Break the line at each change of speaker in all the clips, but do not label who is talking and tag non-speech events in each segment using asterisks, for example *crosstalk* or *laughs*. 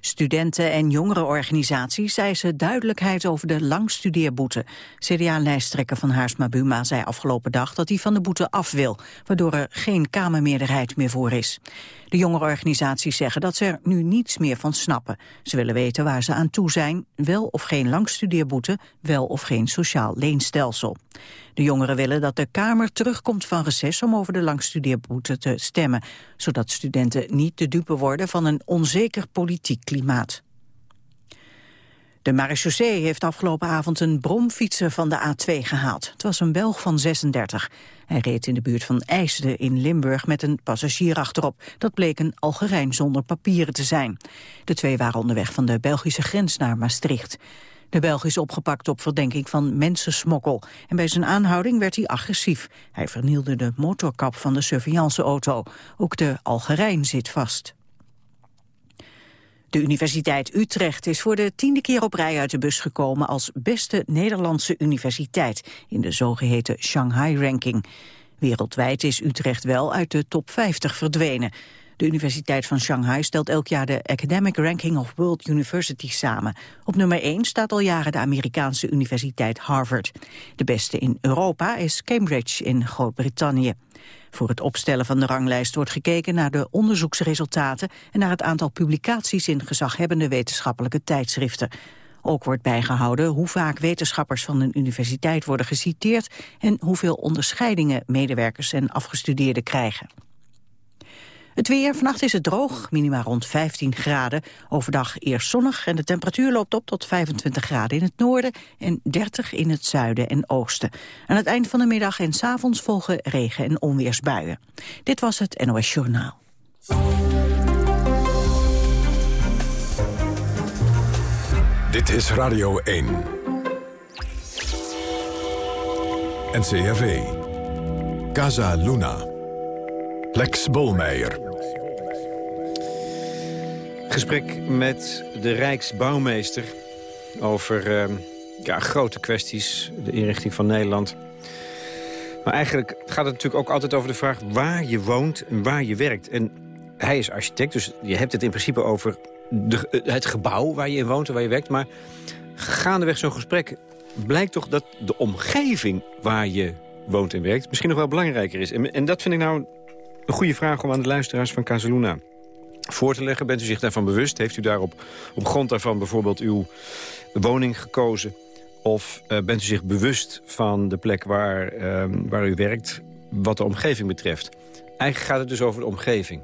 Studenten- en jongerenorganisaties eisen duidelijkheid over de langstudeerboete. CDA-lijsttrekker van Haarsma Buma zei afgelopen dag dat hij van de boete af wil, waardoor er geen Kamermeerderheid meer voor is. De jongerenorganisaties zeggen dat ze er nu niets meer van snappen. Ze willen weten waar ze aan toe zijn, wel of geen langstudeerboete, wel of geen sociaal leenstelsel. De jongeren willen dat de Kamer terugkomt van reces om over de langstudeerboete te stemmen, zodat studenten niet de dupe worden van een onzeker politiek klimaat. De marechaussee heeft afgelopen avond een bromfietser van de A2 gehaald. Het was een Belg van 36. Hij reed in de buurt van IJsden in Limburg met een passagier achterop. Dat bleek een Algerijn zonder papieren te zijn. De twee waren onderweg van de Belgische grens naar Maastricht. De Belg is opgepakt op verdenking van mensensmokkel. En bij zijn aanhouding werd hij agressief. Hij vernielde de motorkap van de surveillanceauto. Ook de Algerijn zit vast. De Universiteit Utrecht is voor de tiende keer op rij uit de bus gekomen als beste Nederlandse universiteit in de zogeheten Shanghai-ranking. Wereldwijd is Utrecht wel uit de top 50 verdwenen. De Universiteit van Shanghai stelt elk jaar de Academic Ranking of World Universities samen. Op nummer 1 staat al jaren de Amerikaanse universiteit Harvard. De beste in Europa is Cambridge in Groot-Brittannië. Voor het opstellen van de ranglijst wordt gekeken naar de onderzoeksresultaten en naar het aantal publicaties in gezaghebbende wetenschappelijke tijdschriften. Ook wordt bijgehouden hoe vaak wetenschappers van een universiteit worden geciteerd en hoeveel onderscheidingen medewerkers en afgestudeerden krijgen. Het weer, vannacht is het droog, minima rond 15 graden. Overdag eerst zonnig en de temperatuur loopt op tot 25 graden in het noorden... en 30 in het zuiden en oosten. Aan het eind van de middag en s avonds volgen regen- en onweersbuien. Dit was het NOS Journaal.
Dit is Radio 1. NCRV. Casa Luna. Lex Bolmeijer.
Gesprek met de Rijksbouwmeester over uh, ja, grote kwesties, de inrichting van Nederland. Maar eigenlijk gaat het natuurlijk ook altijd over de vraag waar je woont en waar je werkt. En hij is architect, dus je hebt het in principe over de, het gebouw waar je in woont en waar je werkt. Maar gaandeweg zo'n gesprek blijkt toch dat de omgeving waar je woont en werkt... misschien nog wel belangrijker is. En, en dat vind ik nou een goede vraag om aan de luisteraars van Casaluna voor te leggen. Bent u zich daarvan bewust? Heeft u daarop op grond daarvan bijvoorbeeld uw woning gekozen? Of uh, bent u zich bewust van de plek waar, uh, waar u werkt wat de omgeving betreft? Eigenlijk gaat het dus over de omgeving.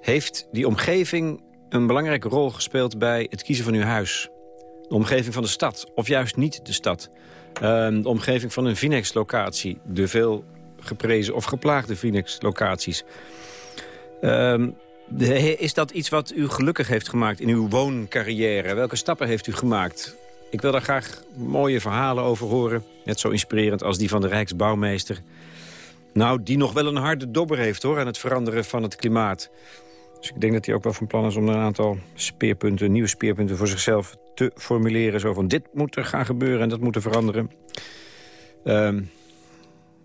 Heeft die omgeving een belangrijke rol gespeeld bij het kiezen van uw huis? De omgeving van de stad, of juist niet de stad? Uh, de omgeving van een Vinex-locatie, de veel geprezen of geplaagde Phoenix-locaties. Um, is dat iets wat u gelukkig heeft gemaakt in uw wooncarrière? Welke stappen heeft u gemaakt? Ik wil daar graag mooie verhalen over horen. Net zo inspirerend als die van de Rijksbouwmeester. Nou, die nog wel een harde dobber heeft hoor, aan het veranderen van het klimaat. Dus ik denk dat hij ook wel van plan is om een aantal speerpunten, nieuwe speerpunten voor zichzelf te formuleren. Zo van dit moet er gaan gebeuren en dat moet er veranderen. Um,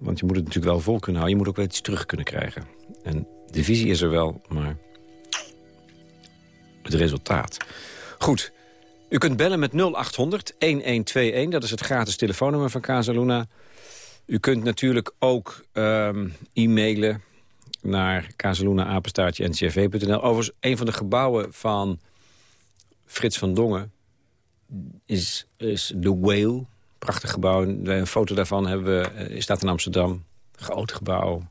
want je moet het natuurlijk wel vol kunnen houden. Je moet ook wel iets terug kunnen krijgen. En de visie is er wel, maar het resultaat. Goed, u kunt bellen met 0800 1121. Dat is het gratis telefoonnummer van Casaluna. U kunt natuurlijk ook um, e-mailen naar casaluna-ncrv.nl. Overigens, een van de gebouwen van Frits van Dongen is, is The Whale. Prachtig gebouw. Een foto daarvan hebben we, uh, staat in Amsterdam. Groot gebouw.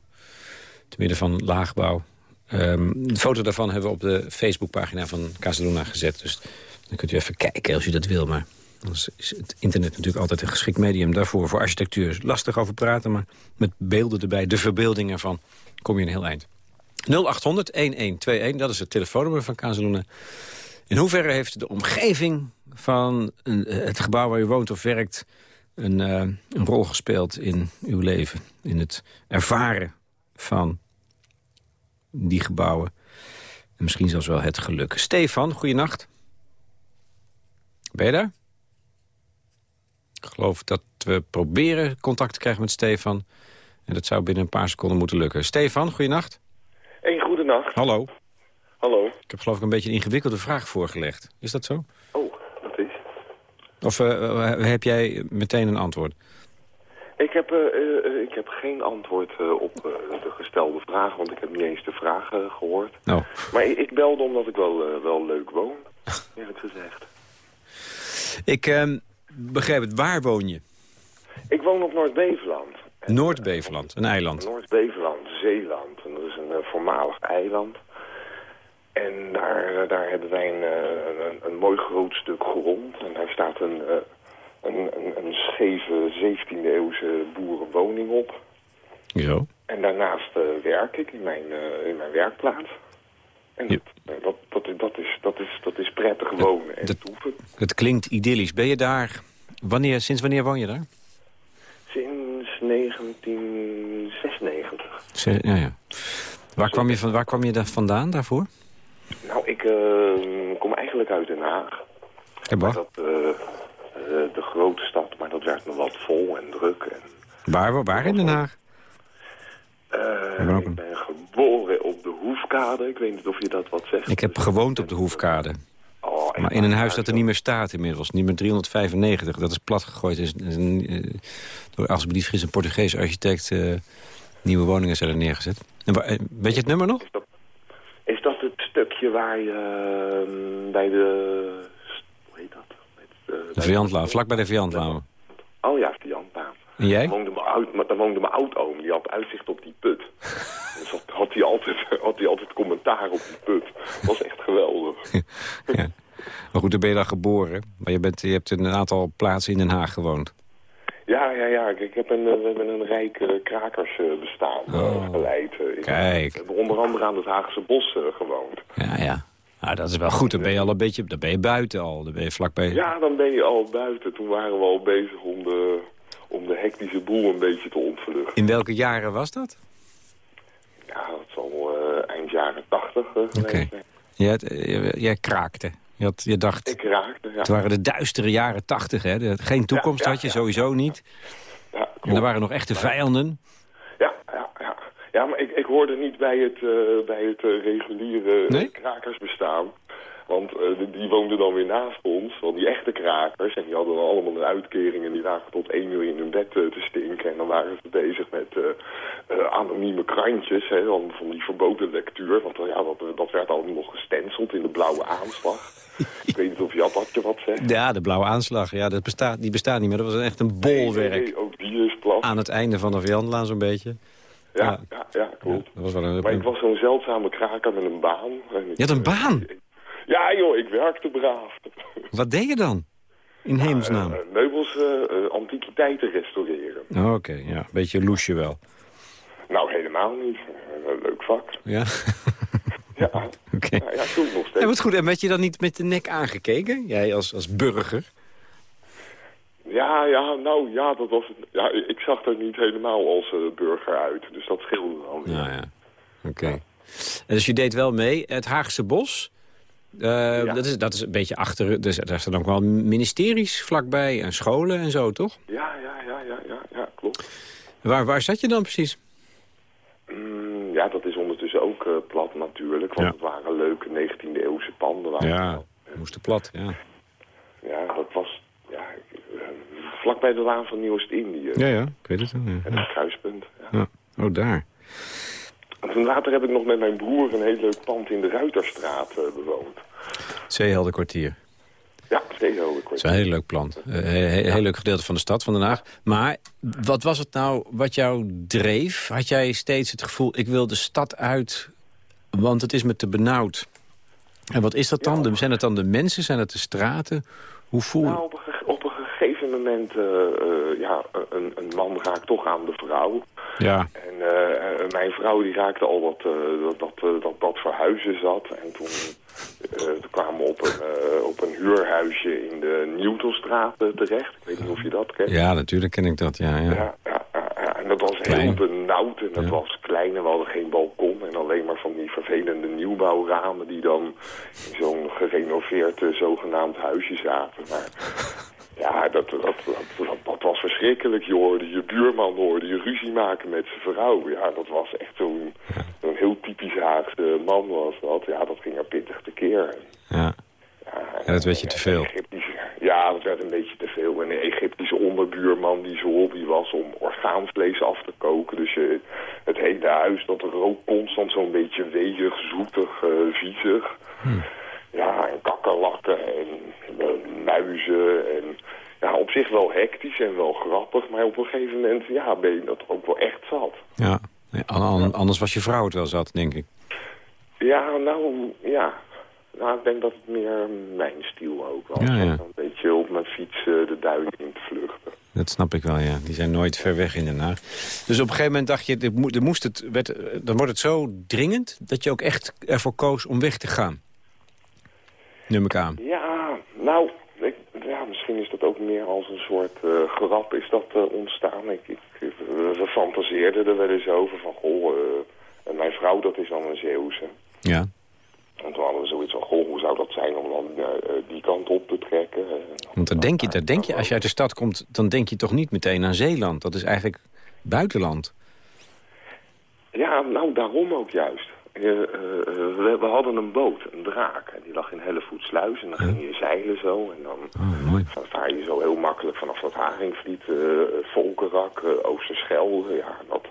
Te midden van laagbouw. Um, de foto daarvan hebben we op de Facebookpagina van Casaluna gezet. Dus dan kunt u even kijken als u dat wil. Maar is het internet natuurlijk altijd een geschikt medium daarvoor. Voor architectuur lastig over praten, maar met beelden erbij, de verbeelding ervan, kom je een heel eind. 0800-1121, dat is het telefoonnummer van Casaluna. In hoeverre heeft de omgeving van het gebouw waar u woont of werkt... Een, uh, een rol gespeeld in uw leven, in het ervaren van die gebouwen. En misschien zelfs wel het geluk. Stefan, goeienacht. Ben je daar? Ik geloof dat we proberen contact te krijgen met Stefan. En dat zou binnen een paar seconden moeten lukken. Stefan, goeienacht.
Een goedenacht.
Hallo.
Hallo.
Ik heb geloof ik een beetje een ingewikkelde vraag voorgelegd. Is dat zo?
Oh.
Of uh, heb jij meteen een antwoord?
Ik heb, uh, ik heb geen antwoord op de gestelde vraag, want ik heb niet eens de vraag gehoord.
Oh.
Maar ik, ik belde omdat ik wel, wel leuk woon, eerlijk gezegd.
Ik ehm, begrijp het. Waar woon je?
Ik woon op Noord-Beveland.
Noord-Beveland, een eiland?
Noord-Beveland, Zeeland. En dat is een voormalig eiland. En daar, daar hebben wij een, een, een, mooi groot stuk grond. En daar staat een, een, een, een scheve 17e eeuwse boerenwoning op.
Zo.
En daarnaast werk ik in mijn, in mijn werkplaats. En dat, dat, dat, dat, is, dat, is, dat is prettig wonen en
dat,
toeven.
Het klinkt idyllisch. Ben je daar... Wanneer, sinds wanneer woon je daar?
Sinds 1996.
Ze, ja, ja. Waar kwam je, van, waar kwam je daar vandaan daarvoor?
Ik uh, kom eigenlijk uit Den Haag.
En wat?
Dat, uh, uh, de grote stad, maar dat werd me wat vol en druk. En...
Waar, waar in Den Haag?
ik ben geboren op de Hoefkade. Ik weet niet of je dat wat zegt.
Ik heb gewoond op de Hoefkade.
Oh,
maar in een huis dat er niet meer staat inmiddels. Niet meer 395. Dat is platgegooid. Is, is een, door, als ik me niet vergis, een Portugees architect... nieuwe woningen zijn er neergezet. En, weet je het nummer nog?
Is dat, is dat het stukje waar je uh, bij de... Hoe heet dat?
De, de Viantlaan, vlak bij de Viantlaan.
Oh ja, Viantlaan.
En jij?
Daar woonde, mijn oud, daar woonde mijn oudoom, die had uitzicht op die put. *laughs* dus had, had, hij altijd, had hij altijd commentaar op die put. Dat was echt geweldig. *laughs*
ja. Maar goed, dan ben je dan geboren. Maar je, bent, je hebt in een aantal plaatsen in Den Haag gewoond.
Ja, ja, ja. Ik heb een, we hebben een rijk uh, krakersbestaan uh,
Oh.
geleid. Uh,
Kijk.
We hebben onder andere aan het Haagse Bos gewoond.
Ja, ja. Nou, dat is wel goed. Dan ben je al een beetje, dan ben je buiten al. Dan ben je vlakbij...
Ja, dan ben je al buiten. Toen waren we al bezig om de, om de hectische boel een beetje te ontvluchten.
In welke jaren was dat?
Ja, dat zal eind jaren tachtig
okay.
zijn.
Jij, jij kraakte. Je, had, je dacht,
ik raakte, ja.
het waren de duistere jaren tachtig, hè? Geen toekomst
ja,
had je, sowieso niet.
Ja,
en er waren nog echte vijanden.
Ja, ja, ja. Ja, maar ik, ik hoorde niet bij het, uh, bij het uh, reguliere
nee?
krakersbestaan. Want uh, die woonden dan weer naast ons, want die echte krakers. En die hadden dan allemaal een uitkering en die lagen tot één uur in hun bed te stinken. En dan waren ze bezig met anonieme krantjes, hè, dan van die verboden lectuur. Want ja, dat, dat werd allemaal nog gestenceld in de blauwe aanslag. *laughs* ik weet niet of je had je wat zegt.
Ja, de blauwe aanslag, ja, dat bestaat, die bestaat niet meer. Dat was echt een bolwerk.
Nee, nee, ook die is plat.
Aan het einde van de Viandlaan zo'n beetje.
Ja, ja, ja, klopt.
Ja, dat was wel een...
Maar ik was zo'n zeldzame kraker met een baan. En
je had een baan?
Ja joh, ik werkte braaf. *laughs*
Wat deed je dan? In hemelsnaam?
Uh, meubels, uh, antiquiteiten restaureren.
Oké, okay, ja. Een beetje loesje wel.
Nou, helemaal niet. Leuk vak.
Ja? *laughs*
ja.
Oké. Okay.
Ja, nog steeds.
Ja, wat goed. En werd je dan niet met de nek aangekeken? Jij als, als burger?
Ja, ja, nou ja, dat was het. Ja, ik zag er niet helemaal als uh, burger uit. Dus dat scheelde dan.
Ja, ja. Oké. Okay. Ja. Dus je deed wel mee. Het Haagse Bos, uh, ja. dat, is, dat is een beetje achter... Dus daar staan ook wel ministeries vlakbij en scholen en zo, toch?
Ja, ja, ja, ja, ja, ja klopt.
Waar, waar zat je dan precies?
Mm, ja, dat is ondertussen ook uh, plat natuurlijk. Want
Ja.
het waren leuke 19e eeuwse panden.
Ja, we moesten plat, ja.
ja, dat was ja, uh, vlakbij de Laan van Nieuwest-Indië.
Ja, ja, ik weet het wel.
En het kruispunt. Ja.
Ja. Oh, daar.
Later heb ik nog met mijn broer een heel leuk pand in de Ruiterstraat eh, bewoond.
Zeeheldenkwartier.
Ja, Zeehoven.
Dat is een heel leuk plan. Een heel, heel leuk gedeelte van de stad van Den Haag. Maar wat was het nou wat jou dreef? Had jij steeds het gevoel, ik wil de stad uit, want het is me te benauwd. En wat is dat dan?
Ja.
Zijn het dan de mensen? Zijn het de straten? Hoe voel je?
Nou, op een, gege- op een gegeven moment, eh, eh, ja, een, een man raakt toch aan de vrouw.
Ja,
eh, eh, mijn vrouw die raakte al dat, eh, dat, dat, eh, dat, dat verhuizen zat. En toen, eh, toen kwamen we op een, eh, op een huurhuisje in de Newtonstraat eh, terecht. Ik weet niet of je dat kent.
ja natuurlijk ken ik dat. Ja, ja.
Ja, ja, ja, ja. en dat was
Klein.
heel benauwd en dat was klein en we hadden geen balkon en alleen maar van die vervelende nieuwbouwramen die dan in zo'n gerenoveerd eh, zogenaamd huisje zaten. Maar ja, dat, dat, dat, dat, was verschrikkelijk. Je hoorde je buurman hoorde je ruzie maken met zijn vrouw. Ja, dat was echt zo'n zo'n heel typisch Haagse man was dat. Ja, dat ging er pittig tekeer.
Ja. Ja, dat werd je te veel.
Ja, dat werd een beetje te veel. En een Egyptische onderbuurman die zo hobby was om orgaanvlees af te koken. Dus je, het hele huis, dat rook constant zo'n beetje weeg, zoetig, uh, viezig. Hm. Ja, en kakkerlakken en uh, muizen en... Ja, op zich wel hectisch en wel grappig, maar op een gegeven moment ja, ben je dat ook wel echt zat.
Ja, anders was je vrouw het wel zat, denk ik.
Ja, nou, ja, nou, ik denk dat het meer mijn stijl ook was. Ja, ja. Een beetje op mijn fiets uh, de duinen in te vluchten.
Dat snap ik wel, ja. Die zijn nooit ver weg in Den Haag. Dus op een gegeven moment dacht je, er moest het, werd, dan wordt het zo dringend... dat je ook echt ervoor koos om weg te gaan. Neem ik aan.
Ja, nou, ik, ja, misschien is dat ook meer als een soort uh, grap is dat uh, ontstaan. Ik, ik, we fantaseerden er wel eens over van, goh, mijn vrouw dat is dan een Zeeuwse.
Ja.
En toen hadden we zoiets van, goh, hoe zou dat zijn om dan die kant op te trekken?
Want dan denk je, daar denk je, als je uit de stad komt, dan denk je toch niet meteen aan Zeeland. Dat is eigenlijk buitenland.
Ja, nou daarom ook juist. Uh, we, we, hadden een boot, een draak. En die lag in Hellevoetsluis. En dan ging je zeilen zo. En dan
oh,
je zo heel makkelijk vanaf dat Haringvliet, Volkerak, Oosterschelde. Ja, dat,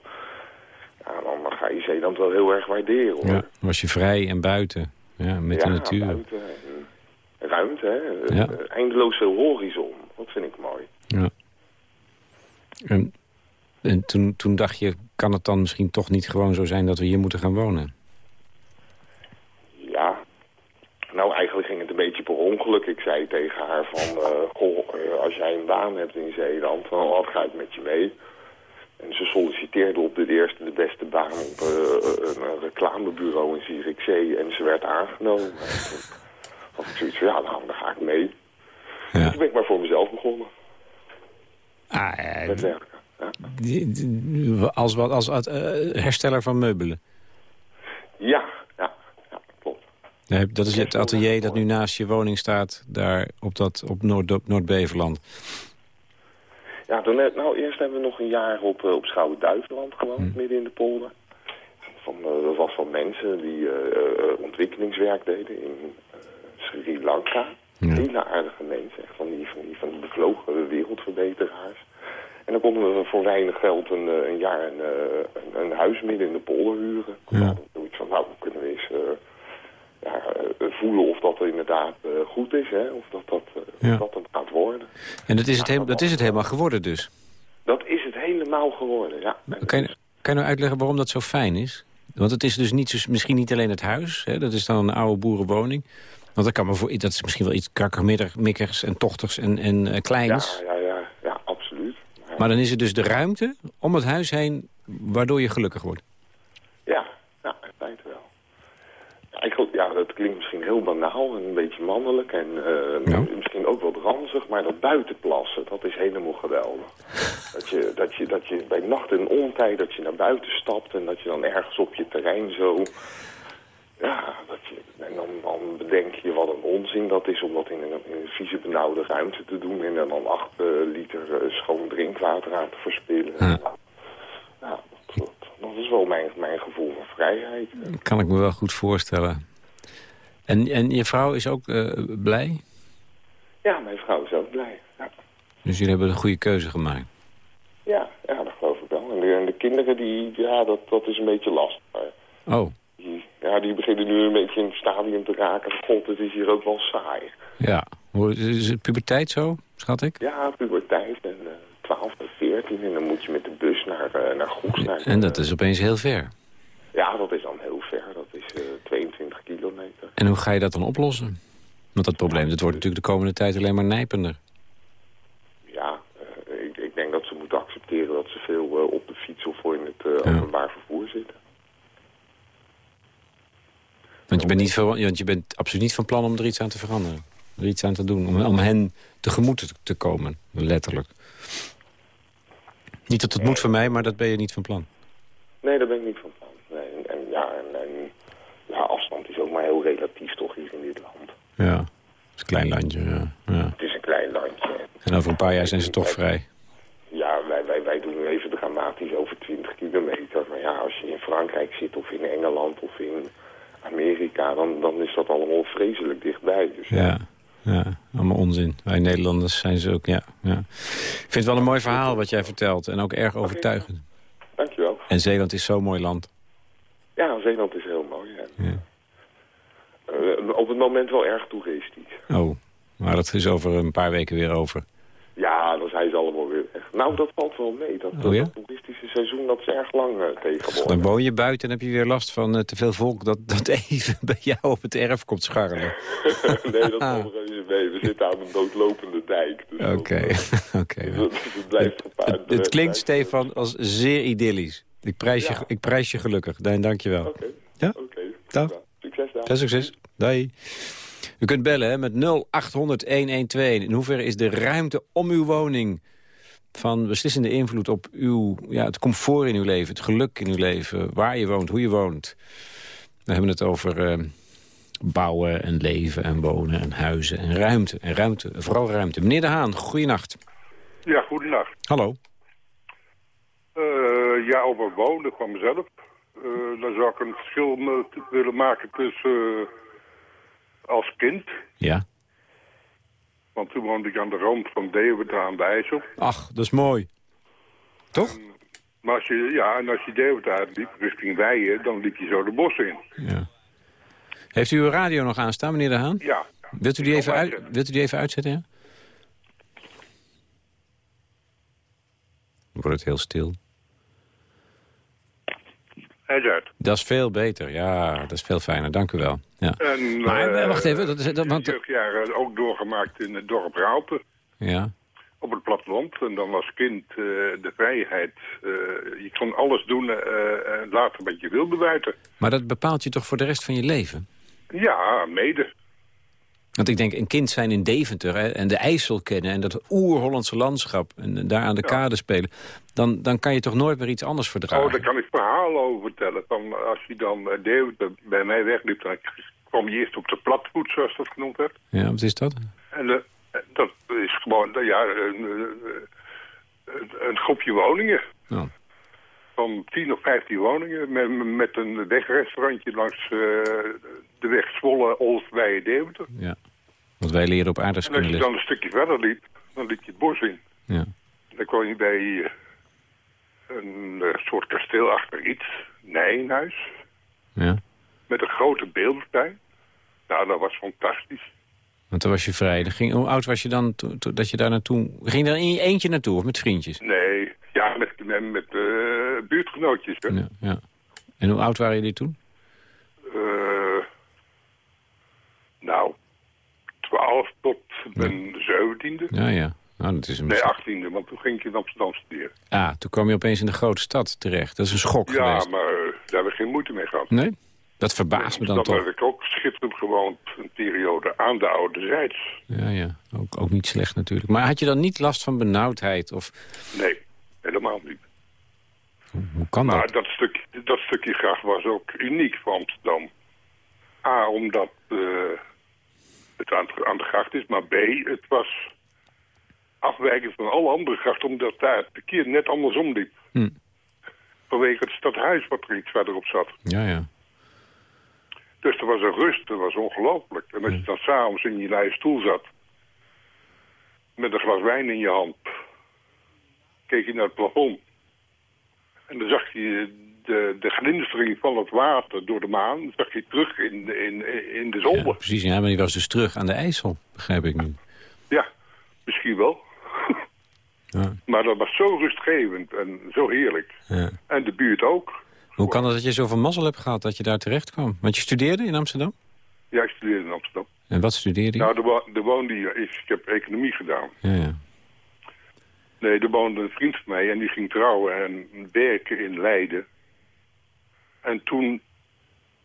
ja, dan ga je Zeeland wel heel erg waarderen. Hoor. Ja,
was je vrij en buiten. Ja, met de natuur.
Buiten ruimte, hè. Ja. Eindeloze horizon. Dat vind ik mooi.
Ja. En, en toen, toen dacht je, kan het dan misschien toch niet gewoon zo zijn dat we hier moeten gaan wonen?
Ja. Nou, eigenlijk ging het een beetje per ongeluk. Ik zei tegen haar van, uh, goh, uh, als jij een baan hebt in Zeeland, dan ga ik met je mee. En ze solliciteerde op de eerste de beste baan op uh, een reclamebureau in Zierikzee. En ze werd aangenomen. had ik zoiets van, ja, nou, dan ga ik mee. Ja. toen ben ik maar voor mezelf begonnen.
Ah. Met werken. Ja. Als, wat, als uh, hersteller van meubelen?
Ja, ja, ja klopt.
Nee, dat is het atelier dat nu naast je woning staat, daar op, dat, op Noord-Beverland.
Ja, toen, nou, eerst hebben we nog een jaar op, uh, op Schouwen-Duiveland gewoond, hm. midden in de polder. Van, uh, dat was van mensen die uh, ontwikkelingswerk deden in Sri Lanka. Ja. Hele aardige mensen, echt van die, van die, van die bevlogen wereldverbeteraars. En dan konden we voor weinig geld een, een jaar een, een, een, huis midden in de polder huren. Ja. Zoiets van, nou, kunnen we eens ja, voelen of dat inderdaad uh, goed is, hè? of dat dat, uh, ja. dat gaat worden.
En dat is, het he dat is het helemaal geworden dus?
Dat is het helemaal geworden, ja.
Kan je, kan je nou uitleggen waarom dat zo fijn is? Want het is dus niet, misschien niet alleen het huis, hè? dat is dan een oude boerenwoning. Want dat, kan me voor, dat is misschien wel iets kakkermikkers en tochtigs en, en uh, kleins.
Ja, ja, ja, ja absoluut.
Ja. Maar dan is het dus de ruimte om het huis heen waardoor je gelukkig wordt.
ja, dat klinkt misschien heel banaal en een beetje mannelijk en uh, misschien ook wat ranzig, maar dat buitenplassen, dat is helemaal geweldig. dat, je, dat, je, dat je bij nacht en ontijd, dat je naar buiten stapt en dat je dan ergens op je terrein zo... Ja, dat je, en dan, dan bedenk je wat een onzin dat is om dat in een, in een vieze benauwde ruimte te doen en dan acht uh, liter uh, schoon drinkwater aan te verspillen. Ja. ja dat, dat, is wel mijn, mijn gevoel van vrijheid.
Kan ik me wel goed voorstellen. En, en je vrouw is ook uh, blij?
Ja, mijn vrouw is ook blij. Ja.
Dus jullie hebben een goede keuze gemaakt?
Ja, ja dat geloof ik wel. En de, en de kinderen, die, ja, dat, dat is een beetje lastig.
Oh.
Die, ja, die beginnen nu een beetje in het stadium te raken. God, het is hier ook wel saai.
Ja. Is het puberteit zo, schat ik?
Ja, puberteit. En uh, 12 en 14. En dan moet je met de bus naar, uh, naar Goes. Naar,
en dat is opeens heel ver.
Ja, dat is dan heel ver. Dat is 22 kilometer.
En hoe ga je dat dan oplossen? Want dat probleem, dat wordt natuurlijk de komende tijd alleen maar nijpender.
Ja, uh, ik, ik, denk dat ze moeten accepteren dat ze veel op de fiets of in het ja. openbaar vervoer zitten.
Want je, bent niet want je bent absoluut niet van plan om er iets aan te veranderen. Er iets aan te doen, om, om hen tegemoet te komen, letterlijk. Niet dat het moet voor mij, maar dat ben je niet van plan.
Nee, dat ben ik niet van plan. Nee, en, en ja, en, en ja, afstand is ook maar heel relatief toch hier in dit land.
Ja, het is een klein landje, ja. ja.
Het is een klein landje.
En over een paar jaar zijn ze toch vrij?
Ja, wij, wij, wij doen nu even dramatisch over 20 kilometer. Maar ja, als je in Frankrijk zit of in Engeland of in Amerika, dan, dan is dat allemaal vreselijk dichtbij. Dus
Ja, ja, allemaal onzin. Wij Nederlanders zijn ze ook, ja. ja. Ik vind het wel een mooi verhaal wat jij vertelt. En ook erg overtuigend.
Dankjewel.
En Zeeland is zo'n mooi land.
Ja, Zeeland is heel mooi. Ja.
Ja.
Eh, op het moment wel erg toeristisch.
Oh, maar dat is over een paar weken weer over.
Ja, dan zijn ze allemaal weer weg. Nou, dat valt wel mee. Dat,
Oh ja?
dat toeristische seizoen dat is erg lang uh, tegenwoordig.
Dan woon je buiten en heb je weer last van uh, te veel volk... Dat, dat *laughs* even bij jou op het erf komt scharrelen. *laughs*
nee, dat valt er even mee. We zitten aan een doodlopende dijk.
Oké, *laughs* oké.
Het, blijft
het, het klinkt, Stefan, als zeer idyllisch. Ik prijs, ja. je, ik prijs je gelukkig. Nee, dank je wel.
Oké.
Okay. Ja?
Oké. Okay.
Dag.
Succes daar.
Ja, succes. Doei. U kunt bellen hè, met 0800-112. In hoeverre is de ruimte om uw woning van beslissende invloed op uw, ja, het comfort in uw leven, het geluk in uw leven, waar je woont, hoe je woont. We hebben het over uh, bouwen en leven en wonen en huizen en ruimte. En ruimte, vooral ruimte. Meneer De Haan, goeienacht.
Ja, goedenacht.
Hallo.
Uh, ja, over wonen van mezelf. Uh, dan zou ik een verschil willen maken tussen als kind.
Ja.
Want toen woonde ik aan de rand van Deventer aan de IJssel.
Ach, dat is mooi. Toch?
En, maar als je, ja, en als je Deventer uitliep richting Weijen, dan liep je zo de bossen in.
Ja. Heeft u uw radio nog aanstaan, meneer De Haan?
Ja.
Wilt u die, even, uit, wilt u die even uitzetten, ja? Dan wordt het heel stil.
Hij is uit.
Dat is veel beter, ja. Dat is veel fijner, dank u wel. Ja.
En,
maar
uh,
wacht even. Dat is, dat, want...
jaren ook doorgemaakt in het dorp Raalte.
Ja.
Op het platteland. En dan als kind uh, de vrijheid. Uh, je kon alles doen en later wat je wilde buiten.
Maar dat bepaalt je toch voor de rest van je leven?
Ja, mede.
Want ik denk, een kind zijn in Deventer hè, en de IJssel kennen... en dat oer-Hollandse landschap en daar aan de ja. kade spelen... Dan, dan kan je toch nooit meer iets anders verdragen?
Oh, daar kan ik verhalen over vertellen. Van als je dan uh, Deventer bij mij wegliep... dan kwam je eerst op de platvoet, zoals dat genoemd werd.
Ja, wat is dat?
En uh, dat is gewoon ja, een, een, een groepje woningen.
Oh.
Van 10 of 15 woningen met, met een wegrestaurantje langs uh, de weg Zwolle-Olst-Weijen Deventer.
Ja, wat wij leren op aardes
En als je dan een stukje verder liep, dan liep je het bos in.
Ja.
Dan kwam je bij uh, een uh, soort kasteelachtig iets, Nijenhuis.
Ja.
Met een grote beeldentuin. Nou, dat was fantastisch.
Want dan was je vrij. Dan ging, hoe oud was je dan dat je daar naartoe... Ging je daar in je eentje naartoe of met vriendjes?
Nee, ja, met, met, met uh, buurtgenootjes. Hè?
Ja, ja. En hoe oud waren jullie toen?
Uh, nou, 12 tot mijn zeventiende.
Ja, ja. Nou, dat is een
nee, achttiende, want toen ging ik in Amsterdam studeren.
Ah, toen kwam je opeens in de grote stad terecht. Dat is een schok
ja,
geweest.
Ja, maar uh, daar hebben we geen moeite mee gehad.
Nee? Dat verbaast me dan
dat
toch.
heb ik ook schitterend gewoond een periode aan de oude zijds.
Ja, ja. Ook, ook niet slecht natuurlijk. Maar had je dan niet last van benauwdheid? Of...
Nee.
Hoe, kan
maar
dat?
dat stukje, dat stukje gracht was ook uniek voor Amsterdam. A, omdat uh, het aan, aan de gracht is, maar B, het was afwijkend van alle andere grachten, omdat daar het verkeer net andersom liep.
Hm.
Vanwege het stadhuis wat er iets verderop zat.
Ja, ja.
Dus er was een rust, dat was ongelooflijk. En als je dan s'avonds in je lije stoel zat, met een glas wijn in je hand, keek je naar het plafond. En dan zag je de, de glinstering van het water door de maan, zag je terug in de, in, in de zolder.
Ja, precies, ja, maar die was dus terug aan de IJssel, begrijp ik nu.
Ja, misschien wel. *laughs*
Ja.
Maar dat was zo rustgevend en zo heerlijk.
Ja.
En de buurt ook.
Hoe kan het dat je zoveel mazzel hebt gehad dat je daar terecht kwam? Want je studeerde in Amsterdam?
Ja, ik studeerde in Amsterdam.
En wat studeerde je?
Nou, de, wo woonde hier. Ik heb economie gedaan.
Ja, ja.
Nee, er woonde een vriend van mij en die ging trouwen en werken in Leiden. En toen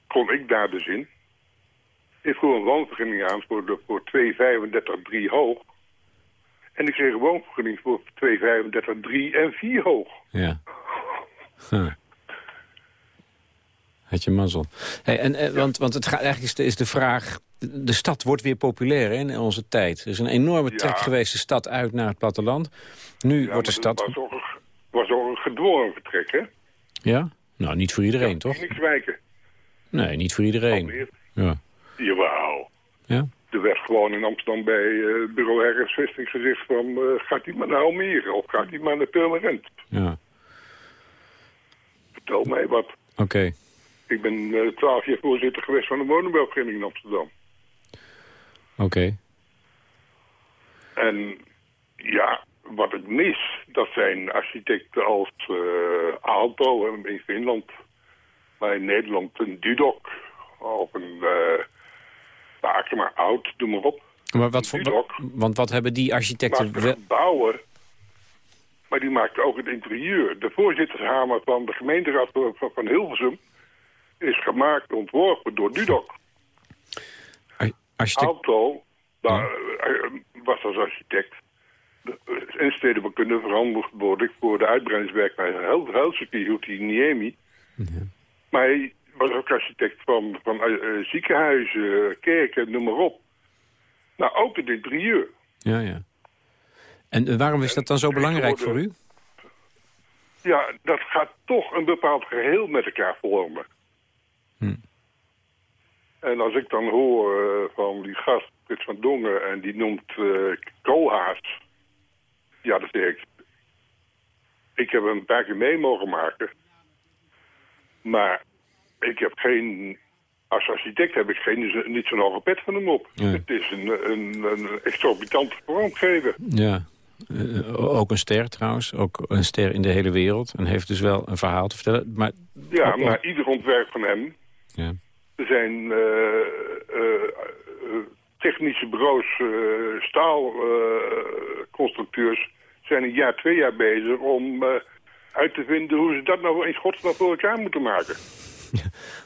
kon ik daar dus in. Ik vroeg een woonvergunning aan voor, voor 2,35,3 hoog. En ik kreeg een woonvergunning voor 2,35,3 en 4 hoog.
Ja. *laughs* Huh. Had je mazzel. Hey, en, eh, want, want het gaat, eigenlijk is de, is de vraag... De stad wordt weer populair hè, in onze tijd. Er is een enorme
Ja.
trek geweest de stad uit naar het platteland. Nu
Ja,
wordt de stad...
was ook, een- was ook een gedwongen vertrek, hè?
Ja? Nou, niet voor iedereen, toch?
Niks wijken.
Nee, niet voor iedereen. Ja.
Jawel.
Ja?
Er werd gewoon in Amsterdam bij eh bureau herfstvesting gezegd van... eh, gaat hij maar naar Almere of gaat hij maar naar Purmerend?
Ja.
Vertel mij wat.
Oké.
Ik ben eh, twaalf jaar voorzitter geweest van de woningbouwvereniging in Amsterdam.
Oké.
En ja, wat ik mis, dat zijn architecten als eh Aalto eh, in Finland. Maar in Nederland een Dudok of een uh, Bakema Oud, doe maar op.
Maar wat voor,
Dudok.
want wat hebben die architecten... Wel-
gebouwen, maar die maakt ook het interieur. De voorzittershamer van de gemeenteraad van- van Hilversum is gemaakt, ontworpen door Dudok.
ar- architect...
Aalto nou, eh, was als architect eh, in stedenbouwkunde verantwoordelijk voor de uitbreidingswerk Hel- Helsinki, hield hij Niemi. Maar hij was ook architect van, van eh, eh, ziekenhuizen, kerken, noem maar op. Nou, ook het interieur.
Ja, ja. En eh, waarom is dat dan zo belangrijk voor u?
Ja, dat gaat toch een bepaald geheel met elkaar vormen.
Hm.
En als ik dan hoor eh, van die gast, Frits van Dongen, en die noemt koolhaas. Ja, dat zeg ik. Ik heb hem een paar keer mee mogen maken. Maar ik heb geen... Als architect heb ik geen, niet zo'n hoge pet van hem op.
Ja.
Het is een, een, een exorbitante vormgever.
Ja. Eh, ook een ster trouwens. Ook een ster in de hele wereld. En heeft dus wel een verhaal te vertellen. Maar,
Ja,
oh.
maar ieder ontwerp van hem
ja.
Er zijn eh, eh, eh, technische bureaus, staalconstructeurs... zijn een jaar, twee jaar bezig om uit te vinden... hoe ze dat nou in godsnaam voor elkaar moeten maken. *laughs*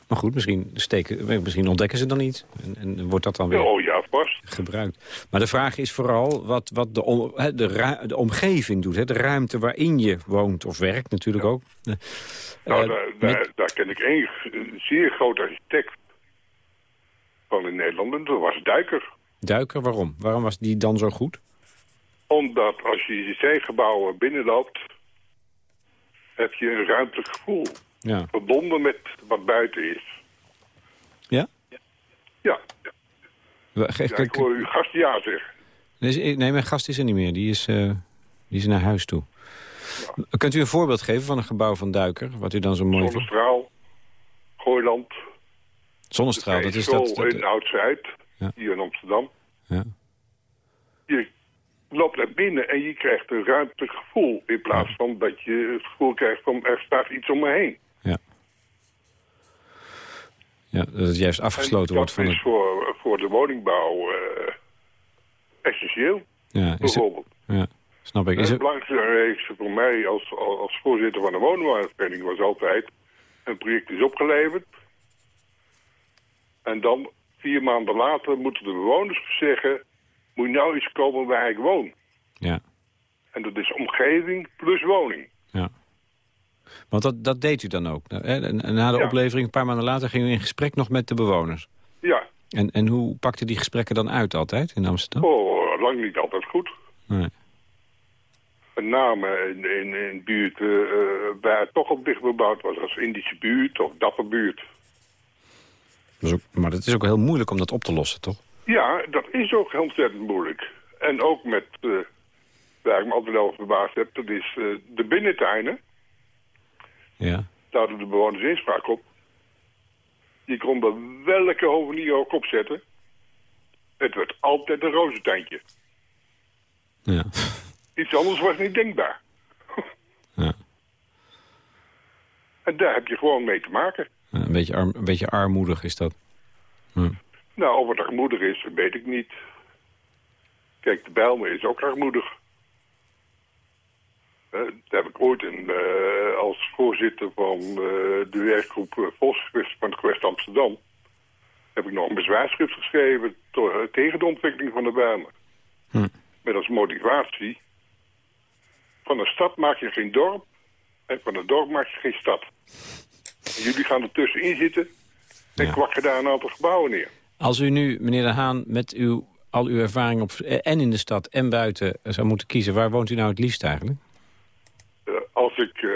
Maar goed, misschien, steken, misschien ontdekken ze dan iets. En, en wordt dat dan weer
Oh ja, vast.
gebruikt. Maar de vraag is vooral wat, wat de, om- de, omgeving doet. Hè? De ruimte waarin je woont of werkt natuurlijk ook. Eh,
Nou,
eh,
daar,
met-
daar, daar ken ik één zeer groot architect van in Nederland. En dat was Duiker.
Duiker, waarom? Waarom was die dan zo goed?
Omdat als je zijn gebouwen binnenloopt... heb je een ruimtelijk gevoel.
Ja.
Verbonden met wat buiten is.
Ja?
Ja, ja ik hoor uw gast ja zeggen.
Nee, mijn gast is er niet meer. Die is, eh, die is naar huis toe. Kunt u een voorbeeld geven van een gebouw van Duiker? Wat u dan zo mooi vindt?
Zonnestraal, Gooiland,
Zonnestraal, dat is dat... dat
in Oud-Zuid,
Ja.
hier in Amsterdam.
ja.
Je loopt naar binnen en je krijgt een ruimtelijk gevoel... in plaats van dat je het gevoel krijgt van er staat iets om me heen.
Ja, dat het juist afgesloten
en
wordt
dat
van
is
het...
voor, voor de woningbouw eh, essentieel,
Ja, is het,
bijvoorbeeld.
ja, snap ik. Is
het
het,
belangrijkste voor mij als, als voorzitter van de woningbouwvereniging was altijd... een project is opgeleverd... en dan vier maanden later moeten de bewoners zeggen... moet je nou eens komen waar ik woon.
ja,
En dat is omgeving plus woning.
Want dat, dat deed u dan ook. en na de
Ja.
oplevering, een paar maanden later, ging u in gesprek nog met de bewoners.
Ja,
En, en hoe pakten die gesprekken dan uit altijd in Amsterdam?
oh, lang niet altijd goed.
Nee.
Met name in, in, in buurten eh, waar het toch op dicht bebouwd was... als Indische buurt of Dapperbuurt.
Dat ook, maar het is ook heel moeilijk om dat op te lossen, toch?
Ja, dat is ook ontzettend moeilijk. En ook met, eh, waar ik me altijd over verbaasd heb... dat is eh, de binnentuinen.
Ja.
Daar hadden de bewoners inspraak op. Je kon er welke hovenier ook op zetten. Het werd altijd een rozentuintje.
Ja.
Iets anders was niet denkbaar.
ja.
En daar heb je gewoon mee te maken.
Een, beetje arm, een beetje armoedig is dat.
Nou, of het armoedig is, weet ik niet. Kijk, de Bijlmer is ook armoedig. Eh, daar heb ik ooit een, als voorzitter van eh, de werkgroep uh, Volksgewest van het Gewest Amsterdam... heb ik nog een bezwaarschrift geschreven eh, tegen de ontwikkeling van de Bijlmer.
Hm.
Met als motivatie... van een stad maak je geen dorp en van een dorp maak je geen stad. En jullie gaan er tussenin zitten en
Ja.
kwakken daar een aantal gebouwen neer.
Als u nu, meneer De Haan, met uw, al uw ervaring op, eh, en in de stad en buiten zou moeten kiezen... waar woont u nou het liefst eigenlijk?
Eh, als ik eh,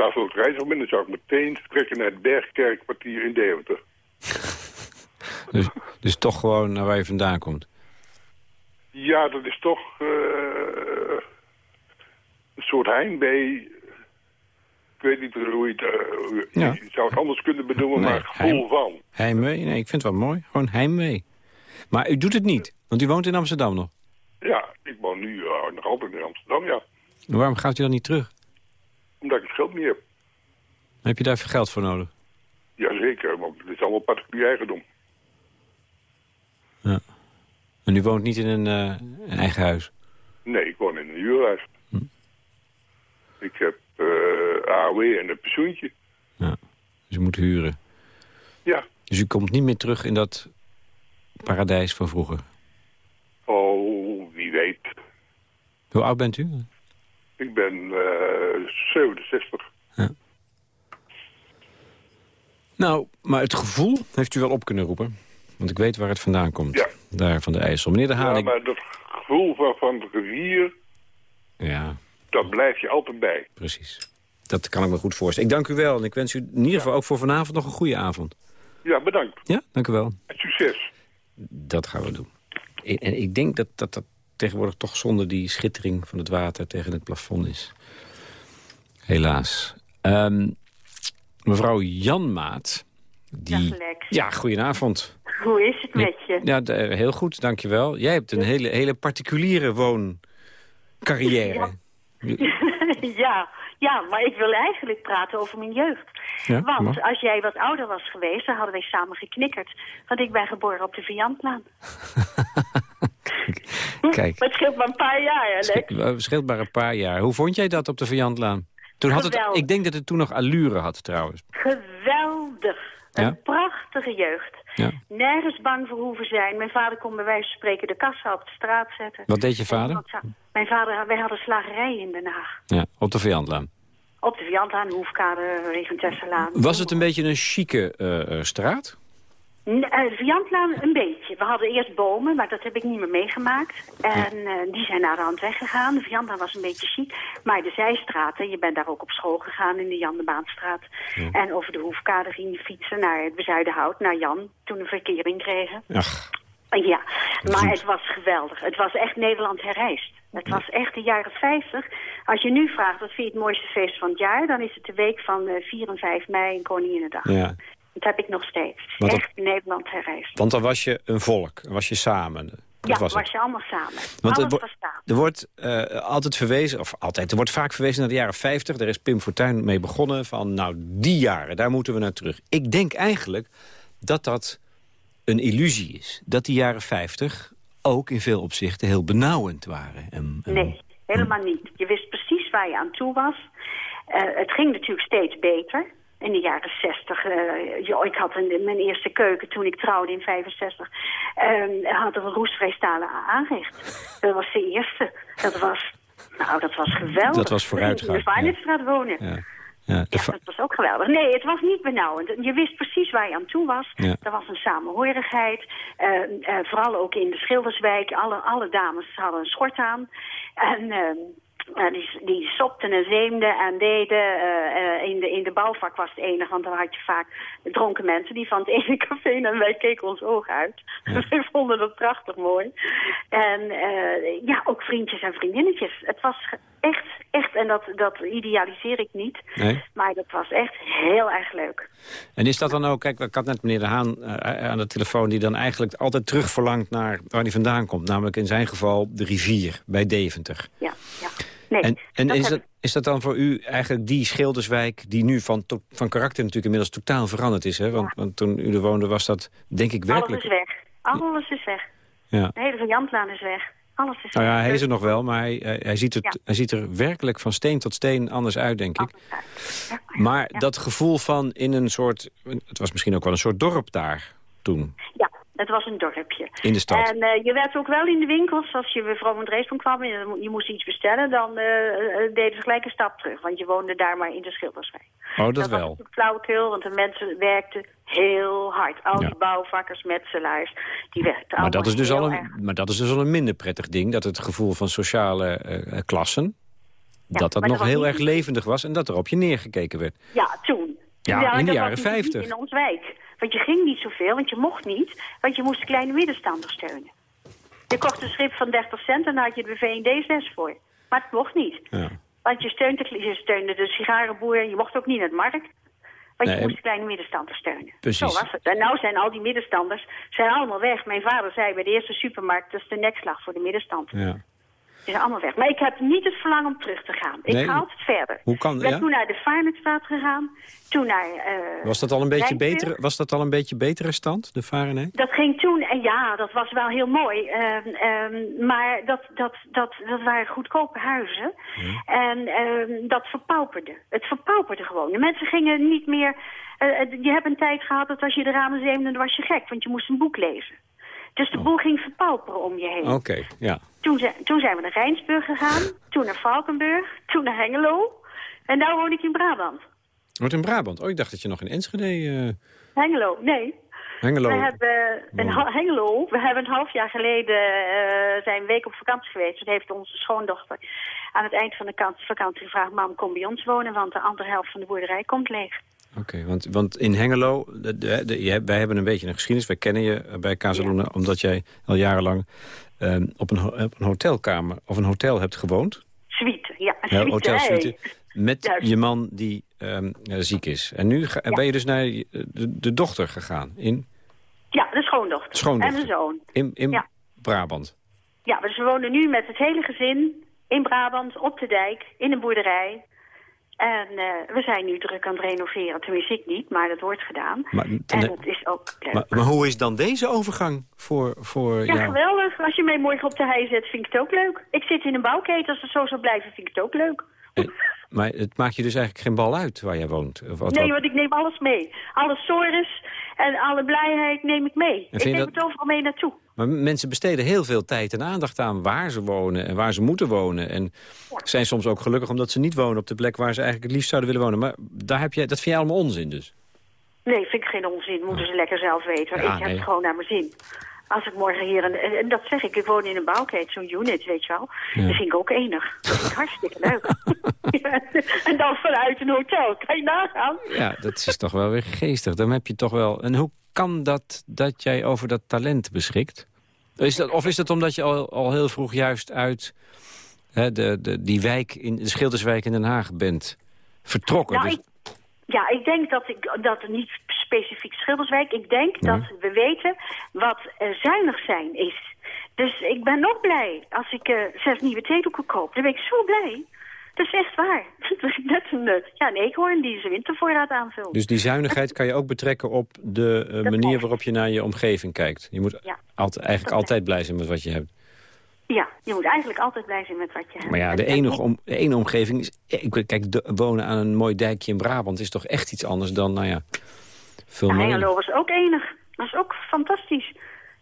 Staatsloterij zou binnen, zou ik meteen trekken naar het Bergkerkkwartier in Deventer. *laughs*
Dus, dus toch gewoon naar waar je vandaan komt.
Ja, dat is toch eh, een soort heimwee. Ik weet niet hoe je het... eh,
Ja.
Je zou het anders kunnen benoemen,
Nee,
maar gevoel
heim-
van.
Heimwee? Nee, ik vind het wel mooi. Gewoon heimwee. Maar u doet het niet, want u woont in Amsterdam nog.
Ja, ik woon nu eh, nog altijd in Amsterdam, ja.
En waarom gaat u dan niet terug?
Omdat ik het geld niet heb.
Heb je daar veel geld voor nodig?
Jazeker, want het is allemaal particulier eigendom.
En u woont niet in een, eh, een eigen huis?
Nee, ik woon in een huurhuis.
Hm.
Ik heb eh AOW en een pensioentje.
Dus u moet huren.
Ja.
Dus u komt niet meer terug in dat paradijs van vroeger.
Oh, wie weet.
Hoe oud bent u?
Ik ben eh 67.
Nou, maar het gevoel heeft u wel op kunnen roepen. Want ik weet waar het vandaan komt.
Ja.
Daar van de IJssel. Meneer De Haan,
Ja, maar dat gevoel van, van het rivier,
Ja,
dat blijf je altijd bij.
precies. Dat kan ik me goed voorstellen. Ik dank u wel en ik wens u in ieder geval ook voor vanavond nog een goede avond.
Ja, bedankt.
Ja, dank u wel.
En succes.
Dat gaan we doen. En en ik denk dat dat, dat tegenwoordig toch zonder die schittering van het water tegen het plafond is. Helaas. Ehm, mevrouw Janmaat. Die...
Dag, Lex.
Ja, goedenavond.
Hoe is het met je?
Ja, heel goed, dankjewel. Jij hebt een hele, hele particuliere wooncarrière. *laughs*
ja, ja, maar ik wil eigenlijk praten over mijn jeugd.
Ja,
Want
mag.
als jij wat ouder was geweest, dan hadden wij samen geknikkerd. Want ik ben geboren op de Viantlaan. *laughs* *laughs*
Kijk,
Maar het scheelt maar een paar jaar, hè, Lex?
scheelt maar een paar jaar. Hoe vond jij dat op de Viantlaan? Toen had het, ik denk dat het toen nog allure had trouwens.
Geweldig. Een
Ja?
prachtige jeugd.
Ja.
Nergens bang voor hoeven zijn. Mijn vader kon bij wijze van spreken de kassa op de straat zetten.
Wat deed je vader?
Mijn vader, wij hadden slagerij in Den Haag.
Ja, op de Viantlaan.
Op de Viantlaan, Hoefkade, Regentesselaan.
Was het een beetje een chique eh, eh, straat?
Eh, Viantlaan een beetje. We hadden eerst bomen, maar dat heb ik niet meer meegemaakt. En eh, die zijn naar de hand weggegaan. De Viantlaan was een beetje chic. Maar de zijstraten, je bent daar ook op school gegaan in de Jan de Baanstraat. En over de Hoefkade ging je fietsen naar het Bezuidenhout, naar Jan, toen we verkering kregen.
Ach,
Ja, maar het was geweldig. Het was echt Nederland herrijst. Het was echt de jaren 50. Als je nu vraagt, wat vind je het mooiste feest van het jaar... dan is het de week van eh, 4 en 5 mei en Koninginnedag.
ja.
Dat heb ik nog steeds.
Want dat-
Echt Nederland herrijst.
Want dan was je een volk, dan was je samen. Dat
Ja,
was
was, je allemaal samen.
Want
Alles
er,
was
wo-
samen.
er wordt eh, altijd verwezen, of altijd, er wordt vaak verwezen naar de jaren 50. Daar is Pim Fortuyn mee begonnen van, nou, die jaren, daar moeten we naar terug. Ik denk eigenlijk dat dat een illusie is. Dat die jaren 50 ook in veel opzichten heel benauwend waren. En, en-
Nee, helemaal niet. Je wist precies waar je aan toe was. Eh, het ging natuurlijk steeds beter. In de jaren 60, eh, ik had een, mijn eerste keuken toen ik trouwde in 65, eh, hadden we roestvrij stalen aanrecht. Dat was de eerste. Dat was, nou, dat was geweldig.
Dat was vooruitgang,
In de Vaarnetstraat wonen.
Ja,
dat was ook geweldig. Nee, het was niet benauwend. Je wist precies waar je aan toe was.
Ja.
Er was een samenhorigheid. Eh, eh, vooral ook in de Schilderswijk. Alle, alle dames hadden een schort aan. En... eh, die, die sopten en zeemden en deden. eh, eh, in, de, in de bouwvak was het enig, want dan had je vaak dronken mensen die van het *laughs* ene café en wij keken ons oog uit. *laughs* Wij vonden dat prachtig mooi. En eh, ja, ook vriendjes en vriendinnetjes. Het was echt, echt, en dat, dat idealiseer ik niet.
Nee?
Maar dat was echt heel erg leuk.
En is dat dan ook, kijk, ik had net meneer De Haan aan de telefoon... die dan eigenlijk altijd terug verlangt naar waar hij vandaan komt. Namelijk in zijn geval de rivier bij Deventer.
Ja, ja. Nee,
En, en
dat
is, dat, is dat dan voor u eigenlijk die Schilderswijk... die nu van, van karakter natuurlijk inmiddels totaal veranderd is? Hè? Want, want toen u er woonde was dat, denk ik,
Alles
werkelijk...
is weg. Alles is weg.
Ja.
De hele Van Jantlaan is weg. Alles is
Nou
weg.
ja, hij is er nog wel, maar hij, hij, ziet het,
Ja.
hij ziet er werkelijk van steen tot steen anders uit, denk ik.
Alles uit. Ja.
Maar dat gevoel van in een soort... Het was misschien ook wel een soort dorp daar toen,
Ja, het was een dorpje.
in de stad.
En eh, je werd ook wel in de winkels, als je bij vrouw van Dreesman kwam en je- moest iets bestellen, dan eh, eh, deden ze gelijk een stap terug. Want je woonde daar maar in de Schilderswijk.
oh, dat,
was
wel.
natuurlijk flauwekul, want de mensen werkten heel hard. Al
Ja.
die bouwvakkers, metselaars, die werkten
Maar dat, is dus al
erg
een, maar dat is dus al een minder prettig ding. Dat het gevoel van sociale eh, klassen... dat dat nog
was
heel erg levendig was en dat er op je neergekeken werd.
Ja, toen.
Ja, in de
dat
jaren
was
50.
Niet in ons wijk. Want je ging niet zoveel, want je mocht niet. Want je moest de kleine middenstanders steunen. Je kocht een schip van 30 cent en daar had je de VND 6 voor. Maar het mocht niet.
Ja.
Want je steunde, je steunde de sigarenboer, je mocht ook niet naar de markt. Want
Nee,
je moest de kleine middenstanders steunen.
Precies.
Zo was het. En nou zijn al die middenstanders zijn allemaal weg. Mijn vader zei bij de eerste supermarkt, dat is de nekslag voor de middenstand.
Ja.
Zijn allemaal weg. Maar ik heb niet het verlangen om terug te gaan. Ik ga altijd verder.
hoe kan-
ik ben
ja?
toen naar de Fahrenheit gegaan. Toen naar... eh,
Was dat al een beetje betere, was dat al een beetje betere stand, de Fahrenheit?
Dat ging toen, en ja, dat was wel heel mooi. ehm, ehm, maar dat, dat, dat, dat waren goedkope huizen. En ehm, dat verpauperde. Het verpauperde gewoon. De mensen gingen niet meer... eh, eh, je hebt een tijd gehad dat als je de ramen zeemde, dan was je gek. Want je moest een boek lezen. Dus de boel ging verpauperen om je heen.
Oké, ja.
Toen, zijn, toen zijn we naar Rijnsburg gegaan. Toen naar Valkenburg. Toen naar Hengelo. En nu woon ik in Brabant.
Wordt in Brabant. Oh, ik dacht dat je nog in Enschede... eh
Hengelo, nee.
Hengelo...
We hebben een Hengelo. We hebben een half jaar geleden eh, zijn een week op vakantie geweest. Toen heeft onze schoondochter aan het eind van de kant- vakantie gevraagd... mam, kom bij ons wonen, want de andere helft van de boerderij komt leeg.
Oké, want, want in Hengelo, de, de, de- je hebt- wij hebben een beetje een geschiedenis. Wij kennen je eh, bij Casaluna, omdat jij al jarenlang ehm, op, een, op een hotelkamer of een hotel hebt gewoond.
Suite, ja. een
Ja,
suite.
Met je man die ehm, eh, ziek is. En nu ga- ben je dus naar de, dochter gegaan in,
Ja, de schoondochter.
Schoondochter.
En de zoon.
in, in. Brabant.
Ja, dus we wonen nu met het hele gezin in Brabant, op de dijk, in een boerderij. En eh, we zijn nu druk aan het renoveren. Tenminste, ik niet, maar dat wordt gedaan.
Maar,
en het is ook leuk.
maar, maar hoe is dan deze overgang voor, voor
Ja,
jou?
geweldig. Als je mij morgen op de hei zet, vind ik het ook leuk. Ik zit in een bouwketen. Als het zo zou blijven, vind ik het ook leuk.
Maar het maakt je dus eigenlijk geen bal uit waar jij woont? Of wat,
Nee,
wat-
want ik neem alles mee. Alle sores en alle blijheid neem ik mee. Ik neem
dat-
het overal mee naartoe.
Maar mensen besteden heel veel tijd en aandacht aan waar ze wonen en waar ze moeten wonen. En zijn soms ook gelukkig omdat ze niet wonen op de plek waar ze eigenlijk het liefst zouden willen wonen. Maar daar heb jij, dat vind jij allemaal onzin dus?
Nee, vind ik geen onzin. Moeten ze lekker zelf weten.
Ja,
ik heb
nee.
het gewoon naar mijn zin. Als ik morgen hier... En, en- dat zeg ik, ik woon in een bouwketen, zo'n unit, weet je wel. Dat vind ik ook enig. Dat vind ik hartstikke leuk. *laughs* Ja, en dan vanuit een hotel. Kan je nagaan?
Ja, dat is toch wel weer geestig. Dan heb je toch wel... En hoe kan dat dat jij over dat talent beschikt? Is dat, of is dat omdat je al, al heel vroeg juist uit hè, de, de, die wijk, in de Schilderswijk in Den Haag bent vertrokken?
Nou,
Dus-
ik, ja, ik denk dat ik dat niet specifiek Schilderswijk. Ik denk
Ja.
dat we weten wat zuinig zijn is. Dus ik ben nog blij als ik eh, zes nieuwe theedoeken koop. Dan ben ik zo blij. Dat is echt waar. *laughs* Is net een, eh, ja, een eekhoorn die zijn wintervoorraad aanvult.
Dus die zuinigheid kan je ook betrekken op de eh, manier waarop je naar je omgeving kijkt. Je moet
Ja.
altijd, eigenlijk altijd blij zijn met wat je hebt.
Ja, je moet eigenlijk altijd blij zijn met wat je hebt.
Maar ja, de
En-
enige, om, de ene omgeving is... ik- Kijk, de- wonen aan een mooi dijkje in Brabant is toch echt iets anders dan, nou ja... Veel
Ja,
mooier.
Hengelo was ook enig. Dat is ook fantastisch.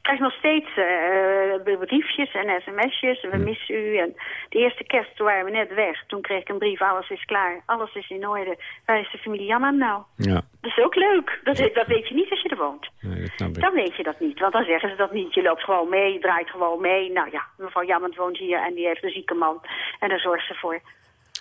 Krijg nog steeds eh, briefjes en sms'jes. We missen u. En de eerste kerst toen waren we net weg. Toen kreeg ik een brief. Alles is klaar. Alles is in orde. Waar is de familie Janna nou?
Ja,
Dat is ook leuk. Dat, dat weet je niet als je er woont.
nee, dat snap ik.
Dan weet je dat niet. Want dan zeggen ze dat niet. Je loopt gewoon mee. Je draait gewoon mee. Nou ja, mevrouw Jammert woont hier. En die heeft een zieke man. En daar zorgt ze voor.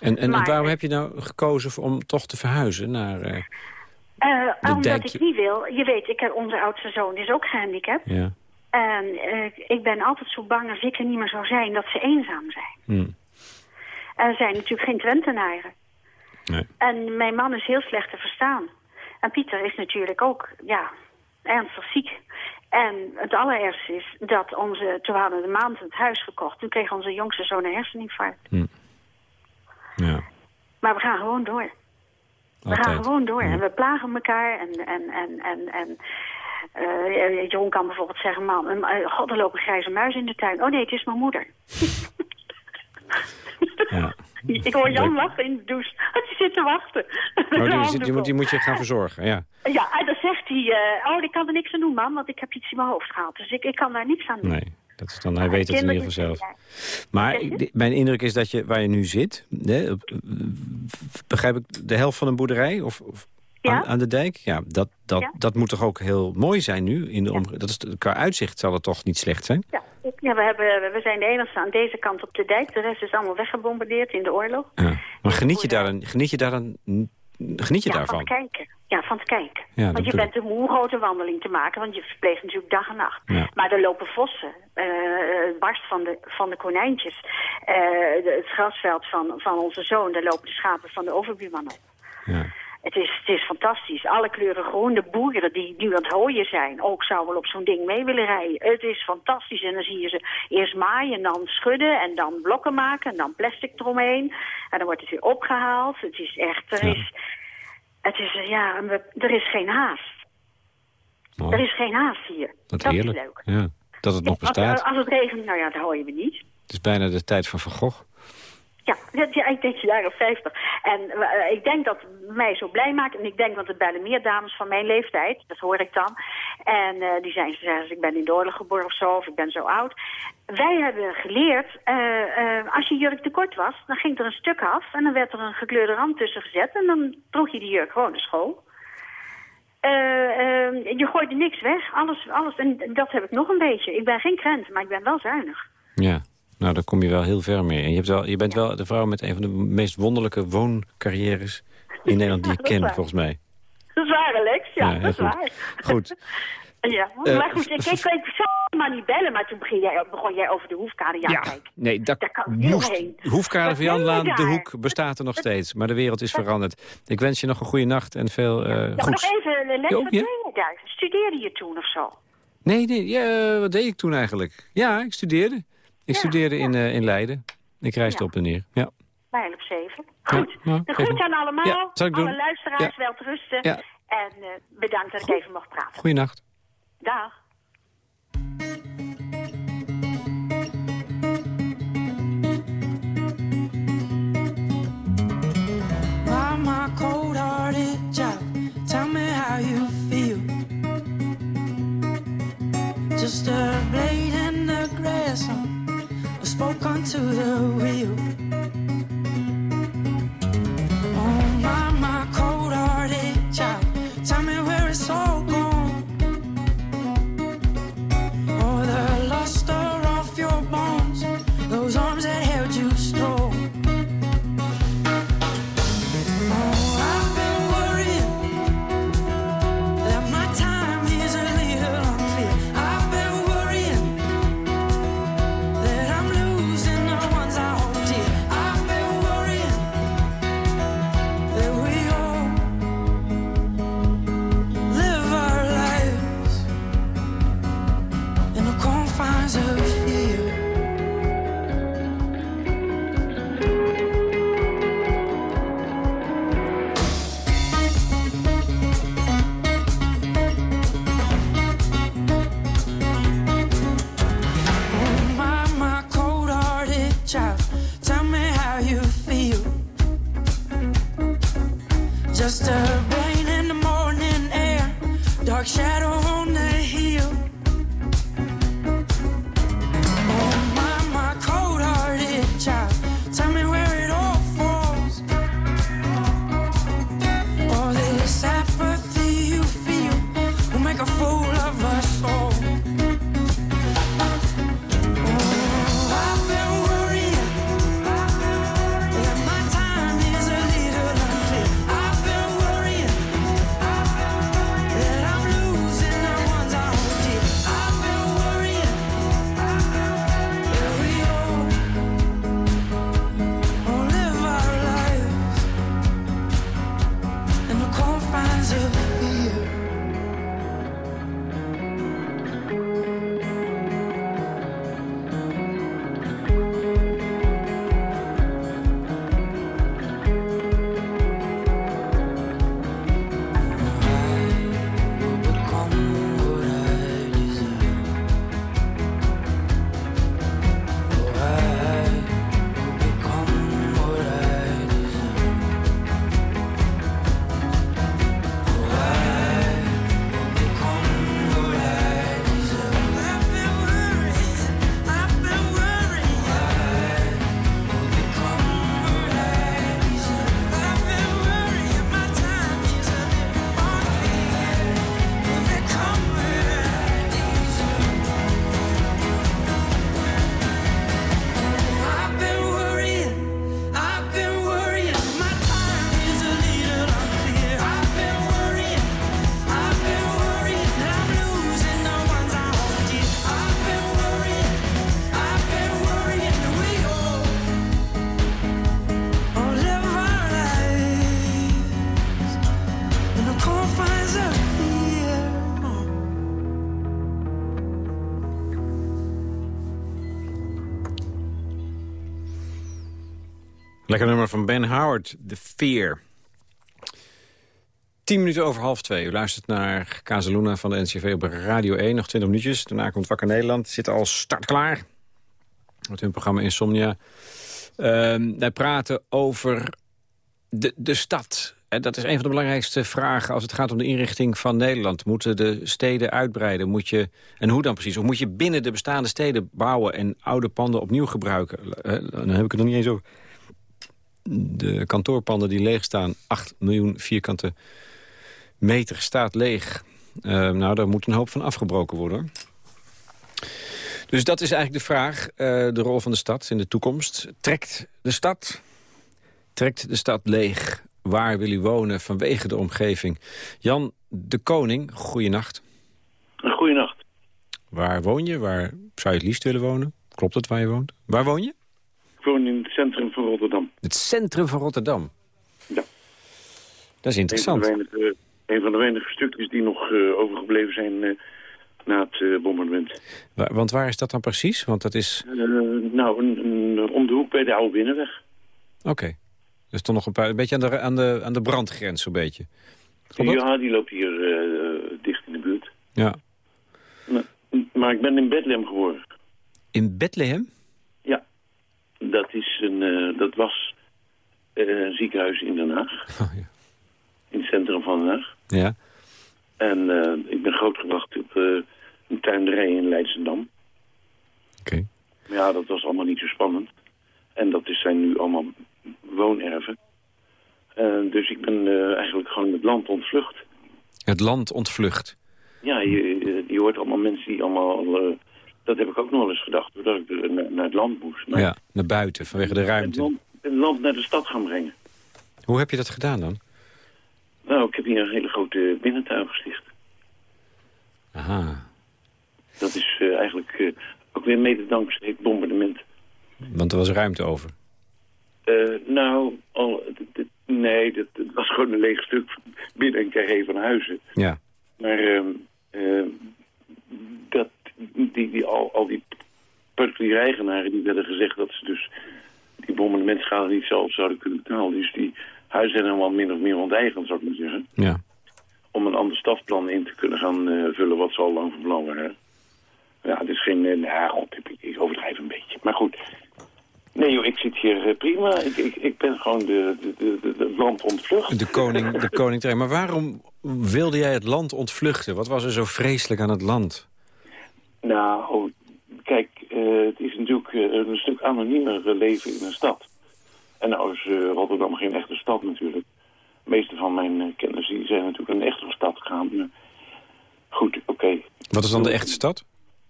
En, en
Maar-
waarom heb je nou gekozen om toch te verhuizen naar... Eh,
omdat ik niet wil. Je weet, ik heb, onze oudste zoon is ook gehandicapt.
ja.
En eh, ik ben altijd zo bang als ik er niet meer zou zijn dat ze eenzaam zijn.
Hm.
En er zijn natuurlijk geen Twentenaren.
Nee.
En mijn man is heel slecht te verstaan. En Pieter is natuurlijk ook, ja, ernstig ziek. En het allerergste is dat onze, toen we hadden de maand het huis gekocht, toen kreeg onze jongste zoon een herseninfarct.
Ja,
Maar we gaan gewoon door. We gaan gewoon door.
Ja.
En we plagen elkaar. En, en, en, en, en Jeroen kan bijvoorbeeld zeggen... Man, eh, god, er loopt een grijze muis in de tuin. Oh nee, het is mijn moeder.
Ja. *laughs*
Ik hoor Jan lachen in de douche. *laughs* Die zit te wachten.
Oh, die, zit- die, moet, die moet je gaan verzorgen, ja.
Ja, en dan zegt hij... oh, ik kan er niks aan doen, man, want ik heb iets in mijn hoofd gehaald. Dus ik, ik kan daar niks aan doen.
Nee, dat is dan, hij weet het in ieder geval zelf. Maar mijn indruk is dat je, waar je nu zit... Hè, begrijp ik, de helft van een boerderij? Of, of
Ja.
aan, aan de dijk? Ja, dat, dat,
Ja.
dat moet toch ook heel mooi zijn nu? In de omge- dat is, qua uitzicht zal het toch niet slecht zijn?
Ja, Ja, we, hebben, we zijn de enige aan deze kant op de dijk. De rest is allemaal weggebombardeerd in de oorlog.
Ja. Maar geniet je, daar dan, geniet je daar dan Geniet je
ja,
daarvan?
van kijken. Ja, van het kijken.
Ja,
want je bent een moe grote wandeling te maken, want je verpleegt natuurlijk dag en nacht.
Ja.
Maar er lopen vossen, eh, het barst van de, van de konijntjes, eh, de- het grasveld van, van onze zoon, daar lopen de schapen van de overbuurman op.
Ja.
Het is, het is fantastisch. Alle kleuren groen. De boeren die nu aan het hooien zijn. Ook zou wel op zo'n ding mee willen rijden. Het is fantastisch. En dan zie je ze eerst maaien en dan schudden. En dan blokken maken. En dan plastic eromheen. En dan wordt het weer opgehaald. Het is echt... Er
Ja.
is... Het is, ja, er is geen haast. Er is geen haast hier. dat is leuk.
Ja. Dat het nog bestaat.
als het regent, nou ja, dat hoor je we niet.
Het is bijna de tijd van Van Gogh.
Ja, ik denk jaren 50. En eh, ik denk dat mij zo blij maakt. En ik denk dat het bellen meer dames van mijn leeftijd. Dat hoor ik dan. En eh, die zijn, ze zeggen, ze, ik ben in de oorlog geboren of zo. Of ik ben zo oud. Wij hebben geleerd, eh, als je jurk te kort was, dan ging er een stuk af. En dan werd er een gekleurde rand tussen gezet. En dan droeg je die jurk gewoon naar school. Eh, je gooide niks weg. Alles, alles. En dat heb ik nog een beetje. Ik ben geen krent, maar ik ben wel zuinig.
Ja, nou daar kom je wel heel ver mee. En je, hebt wel, je bent wel de vrouw met een van de meest wonderlijke wooncarrières in Nederland die ik ken,
waar.
volgens mij.
Dat is waar, Alex. Ja, dat is
goed.
waar.
Goed. *laughs*
Ja,
Eh,
maar goed, ik, ik, ik zou maar niet bellen, maar toen begon jij, begon jij over de hoefkade. Ja,
Ja,
kijk.
nee, dat
Daar kan
moest. Hoefkade van Janlaan, de hoek bestaat er nog steeds. Maar de wereld is veranderd. Ik wens je nog een goede nacht en veel eh
Ja, maar
goeds.
nog even,
Jo,
wat deed je daar? Studeerde je toen of zo?
Nee, nee, ja, wat deed ik toen eigenlijk? Ja, ik studeerde. Ik
Ja,
studeerde in, eh, in Leiden. Ik reisde
Ja.
op en neer. Ja.
Bijna op zeven.
Ja,
Goed. de groet aan allemaal.
Ja, zal ik
Alle
doen.
luisteraars,
Ja.
wel te rusten.
Ja.
En eh, bedankt dat ik even mocht praten.
Goeienacht.
Dag.
My cold-hearted child? Tell me how you feel. Just a blade in the grass. Spoke onto the wheel. Oh my, my cold-hearted child. Tell me where it's all gone.
Lekker nummer van Ben Howard, The Fear. Tien minuten over half twee. U luistert naar Kazeluna van de NCV op Radio 1. Nog 20 minuutjes. Daarna komt Wakker Nederland. Zit al startklaar. Met hun programma Insomnia. Ehm, wij praten over de, de stad. En dat is een van de belangrijkste vragen als het gaat om de inrichting van Nederland. Moeten de steden uitbreiden? Moet je, en hoe dan precies? Of moet je binnen de bestaande steden bouwen en oude panden opnieuw gebruiken? Eh, Dan heb ik het nog niet eens over de kantoorpanden die leeg staan. 8 miljoen vierkante meter staat leeg. Eh, nou, daar moet een hoop van afgebroken worden. Dus dat is eigenlijk de vraag, eh, de rol van de stad in de toekomst. Trekt de stad, trekt de stad leeg? Waar wil u wonen vanwege de omgeving? Jan de Koning, goeienacht.
Goeienacht.
Waar woon je? Waar zou je het liefst willen wonen? Klopt het waar je woont? Waar woon je?
Ik woon in het centrum van Rotterdam.
Het centrum van Rotterdam.
Ja.
Dat is
Een van,
interessant.
de weinige, een van de weinige stukjes die nog eh, overgebleven zijn eh, na het eh, bombardement.
Wa- Want waar is dat dan precies? Want dat is...
Eh, nou, een, een, om de hoek bij de Oude Binnenweg.
Oké. Is toch nog een paar... Een beetje aan de, aan de, aan de brandgrens, zo'n beetje.
Ja, die loopt hier eh, dicht in de buurt.
Ja.
Maar, maar ik ben in Bethlehem geboren.
In Bethlehem?
Dat, is een, eh, dat was eh, een ziekenhuis in Den Haag. *laughs*
Oh, ja.
In het centrum van Den Haag.
Ja.
En eh, ik ben grootgebracht op een tuinderij in Leidsendam.
Oké.
Maar ja, dat was allemaal niet zo spannend. En dat is, zijn nu allemaal woonerven. Eh, dus ik ben eigenlijk gewoon het land ontvlucht.
Het land ontvlucht.
Ja, je, je hoort allemaal mensen die allemaal... dat heb ik ook nog wel eens gedacht, hoor, dat ik naar, naar het land moest. Maar
Ja, naar buiten, vanwege de
het
ruimte.
land, het land naar de stad gaan brengen.
Hoe heb je dat gedaan dan?
Nou, ik heb hier een hele grote binnentuin gesticht.
Aha.
Dat is eh, eigenlijk eh, ook weer mede dankzij het bombardement.
Want er was ruimte over.
Eh, nou, al, nee, dat, dat was gewoon een leeg stuk binnen een carré van huizen.
Ja.
Maar ehm, dat, die, die, al, al die particuliere die werden gezegd dat ze dus die bombardementschade niet zelf zouden kunnen betalen. Dus die huizen zijn helemaal min of meer onteigend, zou ik maar zeggen.
Ja.
Om een ander stadplan in te kunnen gaan eh, vullen wat ze al lang van plan waren. Ja, het is geen... eh, nou, god, ik, overdrijf een beetje. Maar goed. Nee joh, ik zit hier eh, prima. Ik, ik, ik ben gewoon de, de, de, land ontvlucht.
De koning, de *laughs* koning. Maar waarom wilde jij het land ontvluchten? Wat was er zo vreselijk aan het land?
Nou, kijk, eh, het is natuurlijk eh, een stuk anoniemer eh, leven in een stad. En nou is Rotterdam geen echte stad natuurlijk. De meeste van mijn kennissen die zijn natuurlijk een echte stad gegaan. Maar goed, oké.
Wat is dan de echte stad?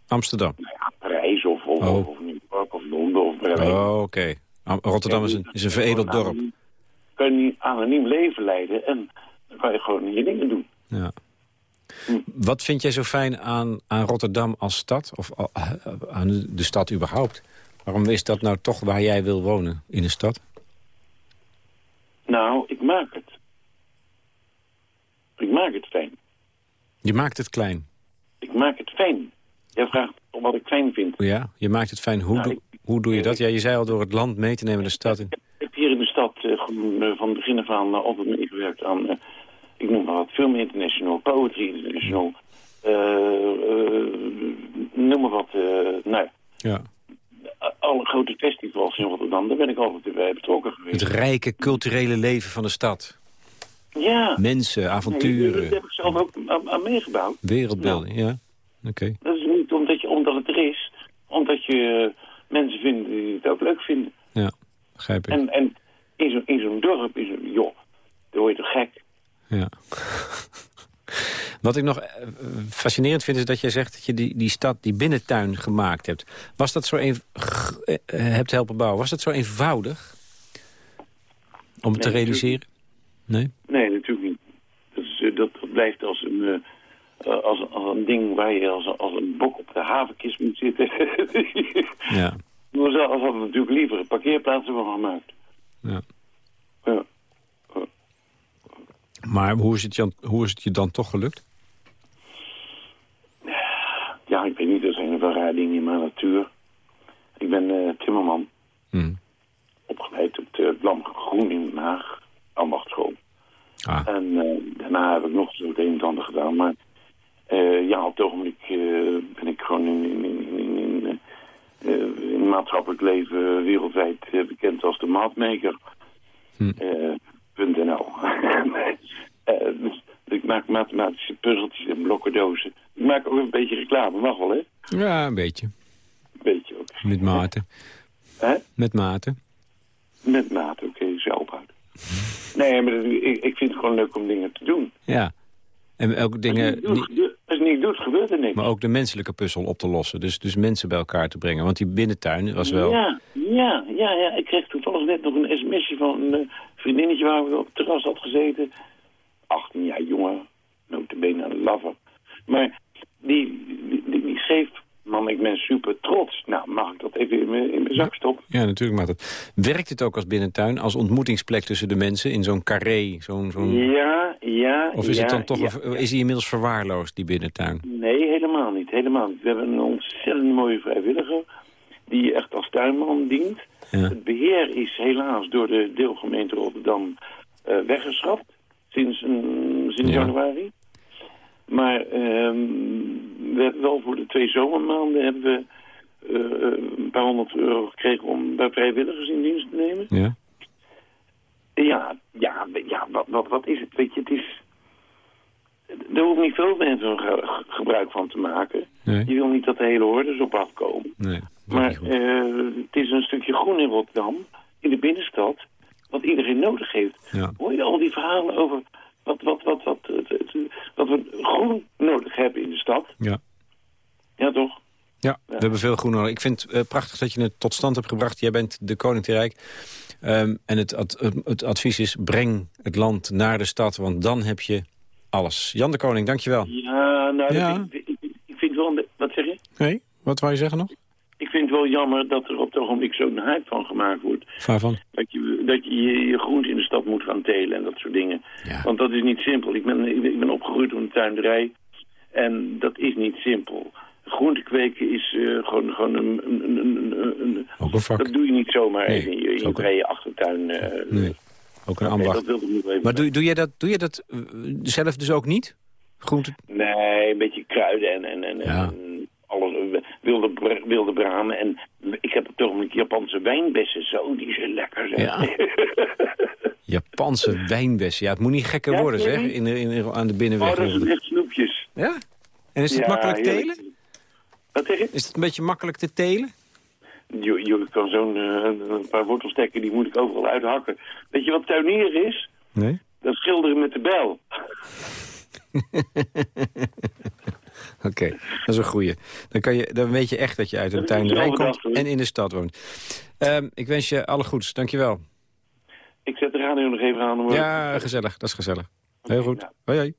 Amsterdam.
Nou ja, Parijs of, of,
Oh.
of New York of Londen of Berlijn.
Oh, oké. Am- Rotterdam is een, is een veredeld dorp.
Kan je niet anoniem leven leiden en dan kan je gewoon je dingen doen.
Ja. Wat vind jij zo fijn aan, aan Rotterdam als stad? Of eh, aan de- de stad überhaupt? Waarom is dat nou toch waar jij wil wonen in een stad?
Nou, ik maak het. Ik maak het fijn.
Je maakt het klein.
Ik maak het fijn. Jij vraagt om wat ik fijn vind.
Ja, je maakt het fijn. Hoe,
Nou,
doe, hoe doe je dat? Ja, je zei al door het land mee te nemen de stad in.
Ik heb hier in de stad eh, van begin af aan eh, altijd meegewerkt aan, ik noem maar wat, Film International, Poetry International, eh, noem maar wat, eh, nou,
Ja.
alle grote festivals in Rotterdam, daar ben ik altijd bij betrokken
Het
geweest.
rijke culturele leven van de stad.
Ja,
Mensen,
nee, dat
avonturen,
heb ik zelf ook aan, aan meegebouwd.
wereldbeelden. Ja, oké.
Dat is niet omdat, je, omdat het er is, omdat je mensen vindt die het ook leuk vinden.
Ja, begrijp ik.
En, en in zo'n in zo'n dorp, is een, joh, daar word je toch gek.
Ja. Wat ik nog eh, fascinerend vind is dat jij zegt dat je die, die stad, die binnentuin gemaakt hebt. Was dat zo een, eh, hebt helpen bouwen? Was dat zo eenvoudig om het te realiseren? Nee?
Nee, natuurlijk niet. Dat, is, eh, dat, blijft als een, als, als een ding waar je als, als een bok op de havenkist moet zitten.
Ja. *laughs*
Maar zo hadden we natuurlijk liever parkeerplaatsen van gemaakt.
Ja. Maar hoe is, het je, hoe is het je dan toch gelukt?
ja, ik weet niet, er zijn wel raar dingen in mijn natuur. Ik ben eh, timmerman,
Hm.
opgeleid op het uh, groen in Den Haag, ambachtschool.
Ah.
En eh, daarna heb ik nog zo het een en ander gedaan. Maar eh, ja, op het ogenblik ben ik gewoon in, in, in, in, in, in het maatschappelijk leven wereldwijd bekend als de maatmaker.
Hm. *laughs*
.nl. Eh, dus ik maak mathematische puzzeltjes en blokkendozen. Ik maak ook een beetje reclame, mag wel hè?
Ja, een beetje.
Een beetje ook.
Met maten.
Hè?
Met maten.
Met maat, oké, zelf ophouden. Nee, maar dat- ik, ik vind het gewoon leuk om dingen te doen.
Ja. En ook
Als
dingen...
je doet, als je niet doet, gebeurt er niks.
maar ook de menselijke puzzel op te lossen. Dus, dus mensen bij elkaar te brengen. Want die binnentuin was wel...
Ja, ja, ja, ja. Ik kreeg toevallig net nog een sms'je van een eh, vriendinnetje waar we op het terras had gezeten. 18 jaar jongen, notabene een lover. Maar die, die, die, die schreef, man, ik ben super trots. Nou, mag ik dat even in mijn, in mijn zak stoppen?
Ja, natuurlijk mag dat. Werkt het ook als binnentuin, als ontmoetingsplek tussen de mensen... in zo'n carré, zo'n...
Ja, ja,
Of is
ja,
het dan toch...
ja.
Is hij inmiddels verwaarloosd, die binnentuin?
Nee, helemaal niet, helemaal niet. We hebben een ontzettend mooie vrijwilliger die echt als tuinman dient.
Ja.
Het beheer is helaas door de deelgemeente Rotterdam eh, weggeschrapt sinds, een, sinds
Ja.
januari. Maar ehm, we hebben wel voor de twee zomermaanden hebben we eh, een paar honderd euro gekregen om bij vrijwilligers in dienst te nemen.
Ja?
Ja, ja, ja wat, wat, wat is het? Weet je, het is... Er hoeft niet veel mensen ge- gebruik van te maken.
Nee?
Je wil niet dat de hele hordes op afkomen.
Nee.
Maar eh, het is een stukje groen in Rotterdam, in de binnenstad, wat iedereen nodig heeft.
Ja.
Hoor je al die verhalen over wat, wat, wat, wat, wat we groen nodig hebben in de stad?
Ja.
Ja, toch?
Ja, we hebben veel groen nodig. Ik vind het eh, prachtig dat je het tot stand hebt gebracht. Jij bent de koning te Rijk. Ehm, en het, ad- het, advies is, breng het land naar de stad, want dan heb je alles. Jan de Koning, dankjewel.
Ja, nou,
Ja.
Ik, ik, ik vind wel... een Wat zeg je?
Nee, wat wou je zeggen nog?
Ik vind het wel jammer dat er op het ogenblik zo'n hype van gemaakt wordt.
Waarvan?
Dat je, dat je je je groente in de stad moet gaan telen en dat soort dingen.
Ja.
Want dat is niet simpel. Ik ben, ik ben- ik ben opgegroeid op een tuinderij. En dat is niet simpel. Groente kweken is eh, gewoon, gewoon een, een, een,
Ook een vak.
Dat doe je niet zomaar
Nee,
even in je, in brede achtertuin. eh.
Nee, ook een ambacht.
dat wilde ik nog even
Maar doe, doe, je dat, doe je dat eh, zelf dus ook niet? Groente?
Nee, een beetje kruiden en, en, en,
Ja.
en alles, eh, wilde, wilde bramen. En ik heb het ogenblik Japanse wijnbessen. Zo, die zijn lekker. Zeg.
Ja. *laughs* Japanse wijnbessen. Ja, het moet niet gekker
Ja,
worden, zeg, in de, in aan de
oh,
binnenweg.
dat zijn echt snoepjes.
Ja? En is het
Ja,
makkelijk telen?
Wat zeg je?
Is het een beetje makkelijk te telen?
Je, je kan zo'n eh, een paar wortelstekken, die moet ik overal uithakken. Weet je wat tuinier is?
Nee.
Dat schilderen met de bijl. *laughs*
Oké, dat is een goeie. Dan, kan je, dan weet je echt dat je uit een tuinderij komt en in de stad woont. Ehm, ik wens je alle goeds. Dankjewel.
Ik zet de radio nog even aan.
Ja, gezellig. Dat is gezellig. Heel goed. Hoi, hoi.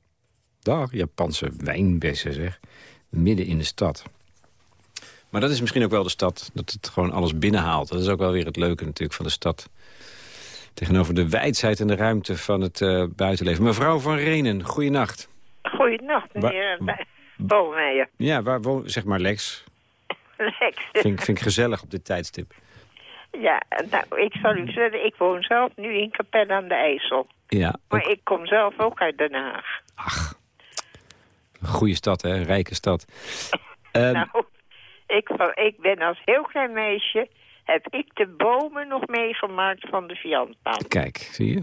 Dag, Japanse wijnbessen, zeg. Midden in de stad. Maar dat is misschien ook wel de stad, dat het gewoon alles binnenhaalt. Dat is ook wel weer het leuke natuurlijk van de stad. Tegenover de wijsheid en de ruimte van het eh, buitenleven. Mevrouw van Renen, goeienacht.
Goedenacht, meneer
Wa-
Bolmeijer.
Ja, waar woon, zeg maar Lex.
Lex.
Vind, vind ik gezellig op dit tijdstip.
Ja, nou, ik zal u zeggen, ik woon zelf nu in Capelle aan de IJssel.
Ja,
Maar
ook,
ik kom zelf ook uit Den Haag.
ach, een goede stad, hè, een rijke stad. *laughs* Ehm,
nou, ik, ik ben als heel klein meisje... heb ik de bomen nog meegemaakt van de Vianpaan.
Kijk, zie je?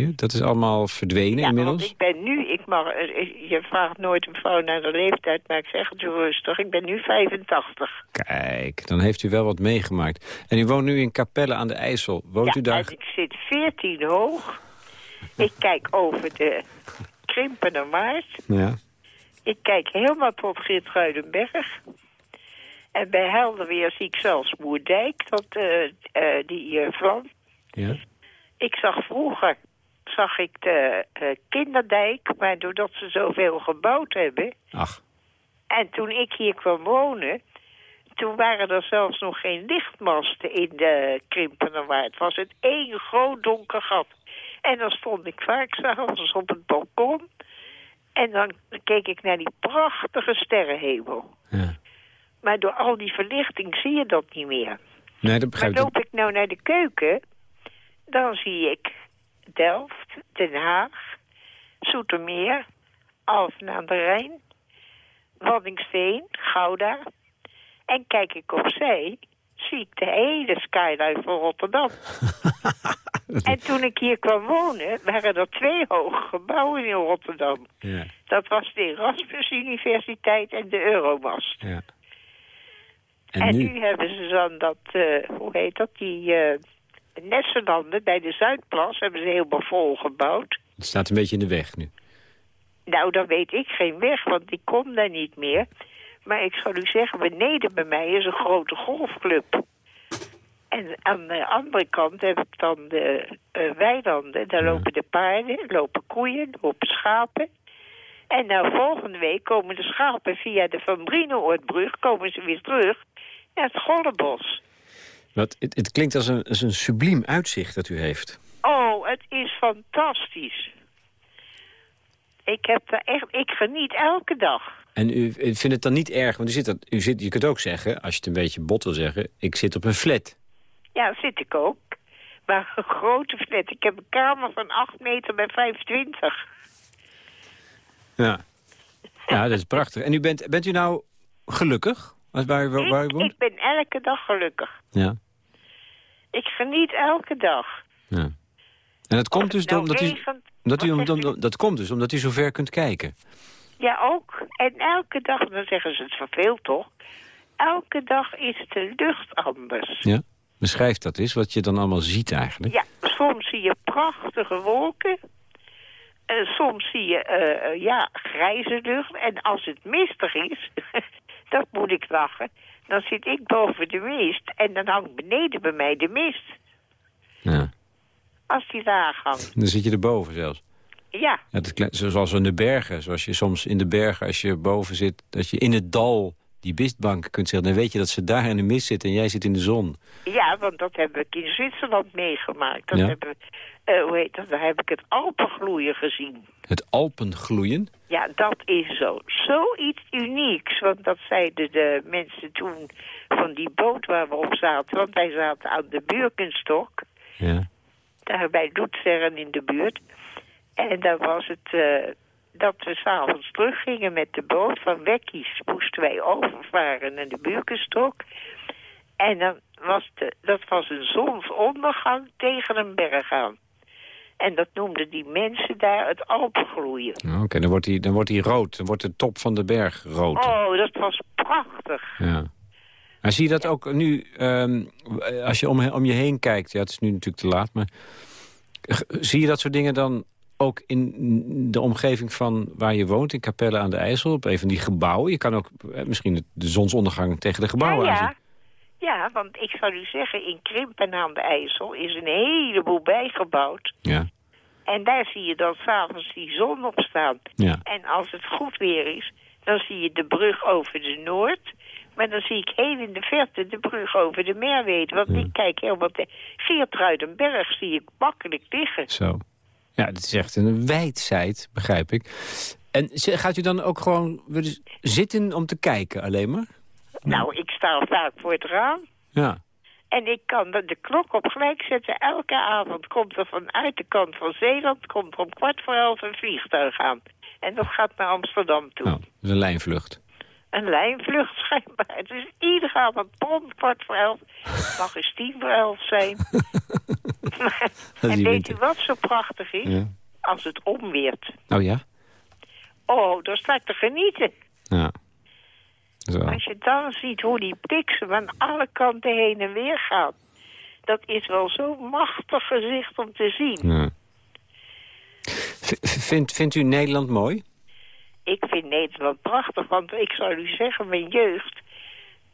Dat is allemaal verdwenen
Ja, want
inmiddels.
ik ben nu, ik mag, eh, je vraagt nooit een vrouw naar de leeftijd, maar ik zeg het rustig, ik ben nu 85.
Kijk, dan heeft u wel wat meegemaakt. En u woont nu in Capelle aan de IJssel. Woont
ja,
u daar?
en ik zit 14 hoog. Ik kijk over de Krimpende Maart.
Ja.
Ik kijk helemaal tot Geertruidenberg. En bij helder weer zie ik zelfs Moerdijk, dat, eh, die eh vlam.
ja.
Ik zag vroeger zag ik de eh, kinderdijk, maar doordat ze zoveel gebouwd hebben...
Ach,
en toen ik hier kwam wonen... toen waren er zelfs nog geen lichtmasten in de Krimpenerwaard. Het was het één groot donker gat. En dan stond ik vaak s'avonds op het balkon... en dan keek ik naar die prachtige sterrenhemel.
ja.
Maar door al die verlichting zie je dat niet meer.
Nee, dat
Maar
begrijp ik.
loop ik nou naar de keuken... dan zie ik Delft, Den Haag, Zoetermeer, Alphen aan de Rijn, Waddinxveen, Gouda. En kijk ik opzij, zie ik de hele skyline van Rotterdam. *laughs* en toen ik hier kwam wonen, waren er twee hoge gebouwen in Rotterdam.
Ja,
Dat was de Erasmus Universiteit en de Euromast.
ja.
En,
En
nu?
nu?
hebben ze dan dat, eh, hoe heet dat, die uh, Nessenlanden bij de Zuidplas hebben ze helemaal vol gebouwd.
Het staat een beetje in de weg nu.
Nou, dan weet ik geen weg, want ik kom daar niet meer. Maar ik zal u zeggen, beneden bij mij is een grote golfclub. En aan de andere kant heb ik dan de eh, weilanden. Daar lopen de paarden, lopen koeien, lopen schapen. En nou, volgende week komen de schapen via de Van Brienoordbrug... komen ze weer terug naar het Gollebos.
Wat, het, het klinkt als een, als een subliem uitzicht dat u heeft.
Oh, het is fantastisch. Ik, heb daar echt, ik geniet elke dag.
En u, u vindt het dan niet erg, want u, zit dat, u zit, je kunt ook zeggen, als je het een beetje bot wil zeggen... ik zit op een flat.
Ja, zit ik ook. Maar een grote flat. Ik heb een kamer van 8 meter bij 25.
Ja, ja dat is prachtig. En u bent, bent u nou gelukkig? Waar, waar, waar, waar u
Ik, ben elke dag gelukkig.
Ja,
Ik geniet elke dag.
ja. En dat komt dus
Nou,
omdat u,
regent-
omdat u,
wat
om-
zegt
om- dat komt dus omdat u zo ver kunt kijken.
Ja, ook. En elke dag, dan zeggen ze het verveelt toch? Elke dag is de lucht anders.
Ja? Beschrijf dat eens, wat je dan allemaal ziet eigenlijk.
Ja, soms zie je prachtige wolken. Eh, soms zie je, eh, eh, ja, grijze lucht. En als het mistig is, *laughs* dat moet ik lachen... dan zit ik boven de mist en dan hangt beneden bij mij de mist.
Ja.
Als die laag hangt.
Dan zit je erboven zelfs.
Ja,
Ja, zoals in de bergen. Zoals je soms in de bergen, als je boven zit... dat je in het dal die mistbank kunt zeggen... dan weet je dat ze daar in de mist zitten en jij zit in de zon.
ja, want dat heb ik in Zwitserland meegemaakt. Dat
Ja?
hebben, eh, hoe heet dat? Daar heb ik het Alpengloeien gezien.
Het Alpengloeien.
Ja, dat is zo. Zoiets unieks. Want dat zeiden de mensen toen van die boot waar we op zaten. Want wij zaten aan de Burkenstok.
Ja.
Daar bij Doetsterren in de buurt. En dan was het eh, dat we s'avonds teruggingen met de boot van Wekkies. Moesten wij overvaren naar de Burkenstok. En dan was de, dat was een zonsondergang tegen een berg aan. En dat noemden die mensen daar het Alpengloeien.
Oké, dan wordt hij dan wordt hij rood. Dan wordt de top van de berg rood.
Oh, dat was prachtig.
Ja. Maar zie je dat ook nu, ehm, als je om, om je heen kijkt... ja, het is nu natuurlijk te laat, maar... zie je dat soort dingen dan ook in de omgeving van waar je woont... in Capelle aan de IJssel, op een van die gebouwen? Je kan ook eh, misschien de- de zonsondergang tegen de gebouwen
ja, ja. ja, want ik zou u zeggen, in Krimpen aan de IJssel is een heleboel bijgebouwd.
Ja,
En daar zie je dan s'avonds die zon op staan.
ja.
En als het goed weer is, dan zie je de brug over de Noord. Maar dan zie ik heel in de verte de brug over de Merwede. Want ik kijk helemaal... De Geertruidenberg zie ik makkelijk liggen.
Zo. Ja, het is echt een wijdzijd, begrijp ik. En gaat u dan ook gewoon zitten om te kijken alleen maar?
Nou, ik sta vaak voor het raam.
Ja.
En ik kan de, de klok op gelijk zetten. Elke avond komt er vanuit de kant van Zeeland... komt er om kwart voor elf een vliegtuig aan. En dat gaat naar Amsterdam toe.
Nou, dat is een lijnvlucht.
Een lijnvlucht schijnbaar. Dus iedere avond prompt kwart voor elf. Het mag eens tien voor elf zijn. *laughs* Maar- en weet u wat zo prachtig is?
Ja.
Als het omweert.
Oh ja?
Oh, dan sta ik te genieten.
Ja. Zo.
Als je dan ziet hoe die bliksem aan alle kanten heen en weer gaat. Dat is wel zo'n machtig gezicht om te zien.
Ja. Vindt u Nederland mooi?
Ik vind Nederland prachtig, want ik zou u zeggen, mijn jeugd...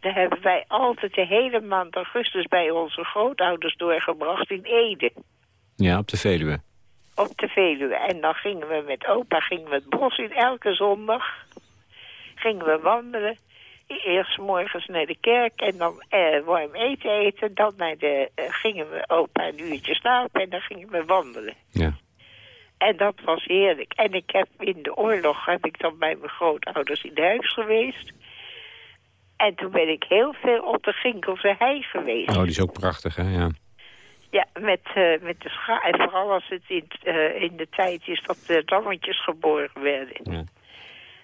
daar hebben wij altijd de hele maand augustus bij onze grootouders doorgebracht in Ede.
Ja, op de Veluwe.
Op de Veluwe. En dan gingen we met opa gingen we het bos in elke zondag. Gingen we wandelen. Eerst morgens naar de kerk en dan eh, warm eten eten. Dan naar de, eh, gingen we opa een uurtje slapen en dan gingen we wandelen.
Ja.
En dat was heerlijk. En ik heb in de oorlog heb ik dan bij mijn grootouders in huis geweest. En toen ben ik heel veel op de Ginkelse hei geweest.
Oh, die is ook prachtig, hè? Ja.
Ja, met, eh, met de scha En vooral als het in, eh, in de tijd is dat de dammetjes geboren werden.
Ja.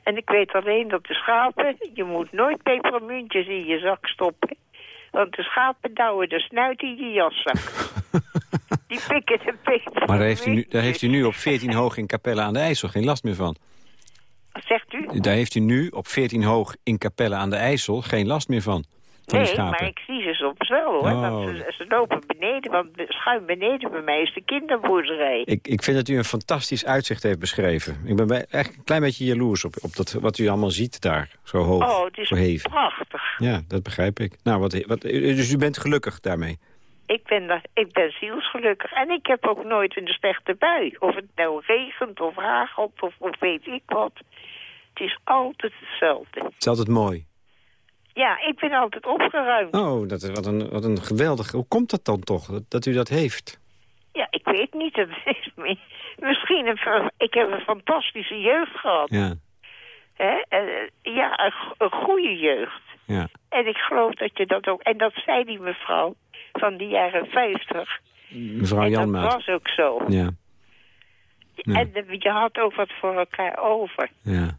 En ik weet alleen dat de schapen... Je moet nooit pepermuntjes in je zak stoppen. Want de schapen douwen de snuit in je jaszak. *laughs* Pikken de.
Maar daar heeft, u nu, daar heeft u nu op 14 hoog in Capelle aan de IJssel geen last meer van.
Wat zegt u?
Daar heeft u nu op 14 hoog in Capelle aan de IJssel geen last meer van. Van
Nee, maar ik zie ze soms wel hoor.
Oh.
Want ze, ze lopen beneden, want schuin beneden bij mij is de kinderboerderij.
Ik, ik vind dat u een fantastisch uitzicht heeft beschreven. Ik ben echt een klein beetje jaloers op, op dat, wat u allemaal ziet daar, zo hoog,
Oh, het is prachtig.
Ja, dat begrijp ik. Nou, wat, wat, dus u bent gelukkig daarmee?
Ik ben, da- ik ben zielsgelukkig. En ik heb ook nooit een slechte bui. Of het nou regent of hagelt of, of weet ik wat. Het is altijd hetzelfde.
Het is altijd mooi.
Ja, ik ben altijd opgeruimd.
Oh, dat, is- wat, een, wat een geweldig... Hoe komt dat dan toch, dat, dat u dat heeft?
Ja, ik weet niet. Het is mi- misschien een, ik heb een fantastische jeugd gehad.
Ja,
Hè? Eh, ja, een, een goede jeugd.
ja.
En ik geloof dat je dat ook... En dat zei die mevrouw van de jaren 50.
Mevrouw
en dat was ook zo.
Ja, Ja.
En de- je had ook wat voor elkaar over.
ja.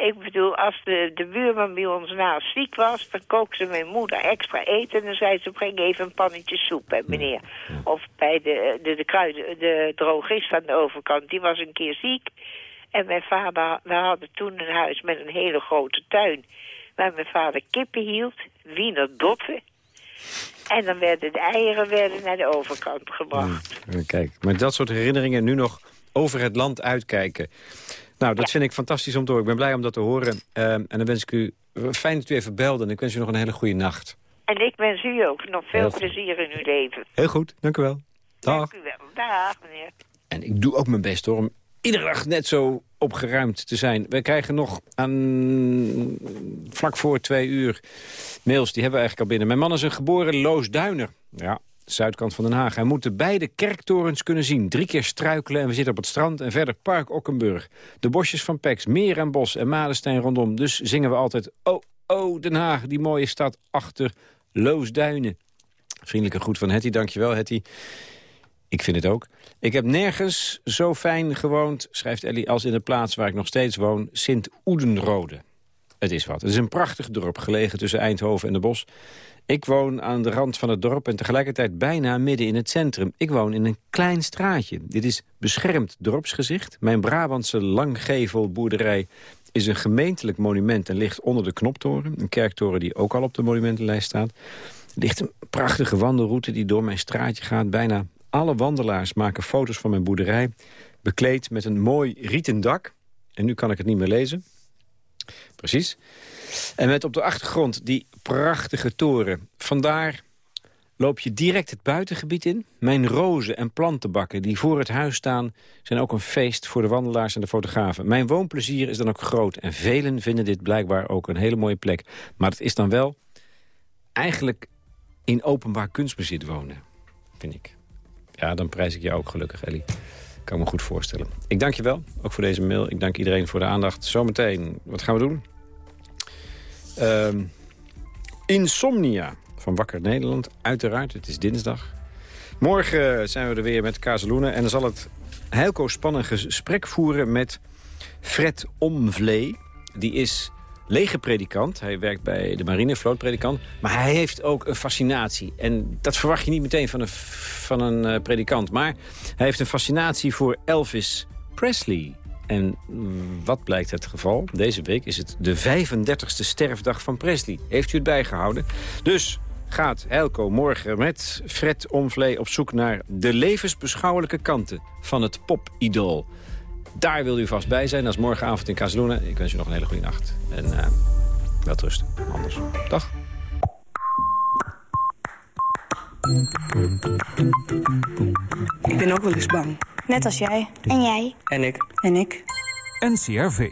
Ik bedoel, als de, de buurman bij ons naast ziek was... dan kookte mijn moeder extra eten... en dan zei ze, breng even een pannetje soep, hè, meneer. Of bij de, de, de, kruiden, de drogist aan de overkant, die was een keer ziek. En mijn vader, we hadden toen een huis met een hele grote tuin... waar mijn vader kippen hield, wiener dotten... En dan werden de eieren werden naar de overkant gebracht.
Ja, Kijk, met dat soort herinneringen nu nog over het land uitkijken. Nou, dat vind ik fantastisch om te horen. Ik ben blij om dat te horen. Ehm, en dan wens ik u... Fijn dat u even belde en ik wens u nog een hele goede nacht.
En ik wens u ook nog veel plezier in uw leven.
Heel goed, dank u wel. Dag.
Dank u wel. Dag, meneer.
En ik doe ook mijn best hoor, om iedere dag net zo opgeruimd te zijn. We krijgen nog aan vlak voor twee uur mails, die hebben we eigenlijk al binnen. Mijn man is een geboren Loosduiner. Ja, zuidkant van Den Haag. Hij moet de beide kerktorens kunnen zien. Drie keer struikelen en we zitten op het strand en verder Park Okkenburg. De bosjes van Peks, Meer en Bos en Madenstein rondom. Dus zingen we altijd, oh, oh, Den Haag, die mooie stad achter Loosduinen. Vriendelijke groet van Hetty, dankjewel Hetty. Ik vind het ook. Ik heb nergens zo fijn gewoond, schrijft Ellie, als in de plaats waar ik nog steeds woon, Sint-Oedenrode. Het is wat. Het is een prachtig dorp, gelegen tussen Eindhoven en de Bos. Ik woon aan de rand van het dorp en tegelijkertijd bijna midden in het centrum. Ik woon in een klein straatje. Dit is beschermd dorpsgezicht. Mijn Brabantse langgevelboerderij is een gemeentelijk monument en ligt onder de Knoptoren. Een kerktoren die ook al op de monumentenlijst staat. Er ligt een prachtige wandelroute die door mijn straatje gaat. Bijna alle wandelaars maken foto's van mijn boerderij. Bekleed met een mooi rieten dak. En nu kan ik het niet meer lezen. Precies. En met op de achtergrond die prachtige toren. Vandaar loop je direct het buitengebied in. Mijn rozen en plantenbakken die voor het huis staan... zijn ook een feest voor de wandelaars en de fotografen. Mijn woonplezier is dan ook groot. En velen vinden dit blijkbaar ook een hele mooie plek. Maar het is dan wel eigenlijk in openbaar kunstbezit wonen, vind ik. Ja, dan prijs ik jou ook gelukkig, Ellie. Kan me goed voorstellen. Ik dank je wel, ook voor deze mail. Ik dank iedereen voor de aandacht. Zometeen, wat gaan we doen? Ehm, Insomnia van Wakker Nederland, uiteraard. Het is dinsdag. Morgen zijn we er weer met Kazeloenen. En dan zal het Heilko spannend gesprek voeren met Fred Omvlee. Die is legerpredikant. Hij werkt bij de marine, vlootpredikant. Maar hij heeft ook een fascinatie. En dat verwacht je niet meteen van een, van een eh, predikant. Maar hij heeft een fascinatie voor Elvis Presley. En wat blijkt het geval? Deze week is het de 35ste sterfdag van Presley. Heeft u het bijgehouden? Dus gaat Helco morgen met Fred Omvlee op zoek naar de levensbeschouwelijke kanten van het popidool. Daar wil u vast bij zijn. Dat is morgenavond in Casaluna. Ik wens u nog een hele goede nacht. En uh, welterusten. Anders. Dag.
Ik ben ook wel eens bang.
Net als jij.
En jij.
En ik.
En ik.
NCRV.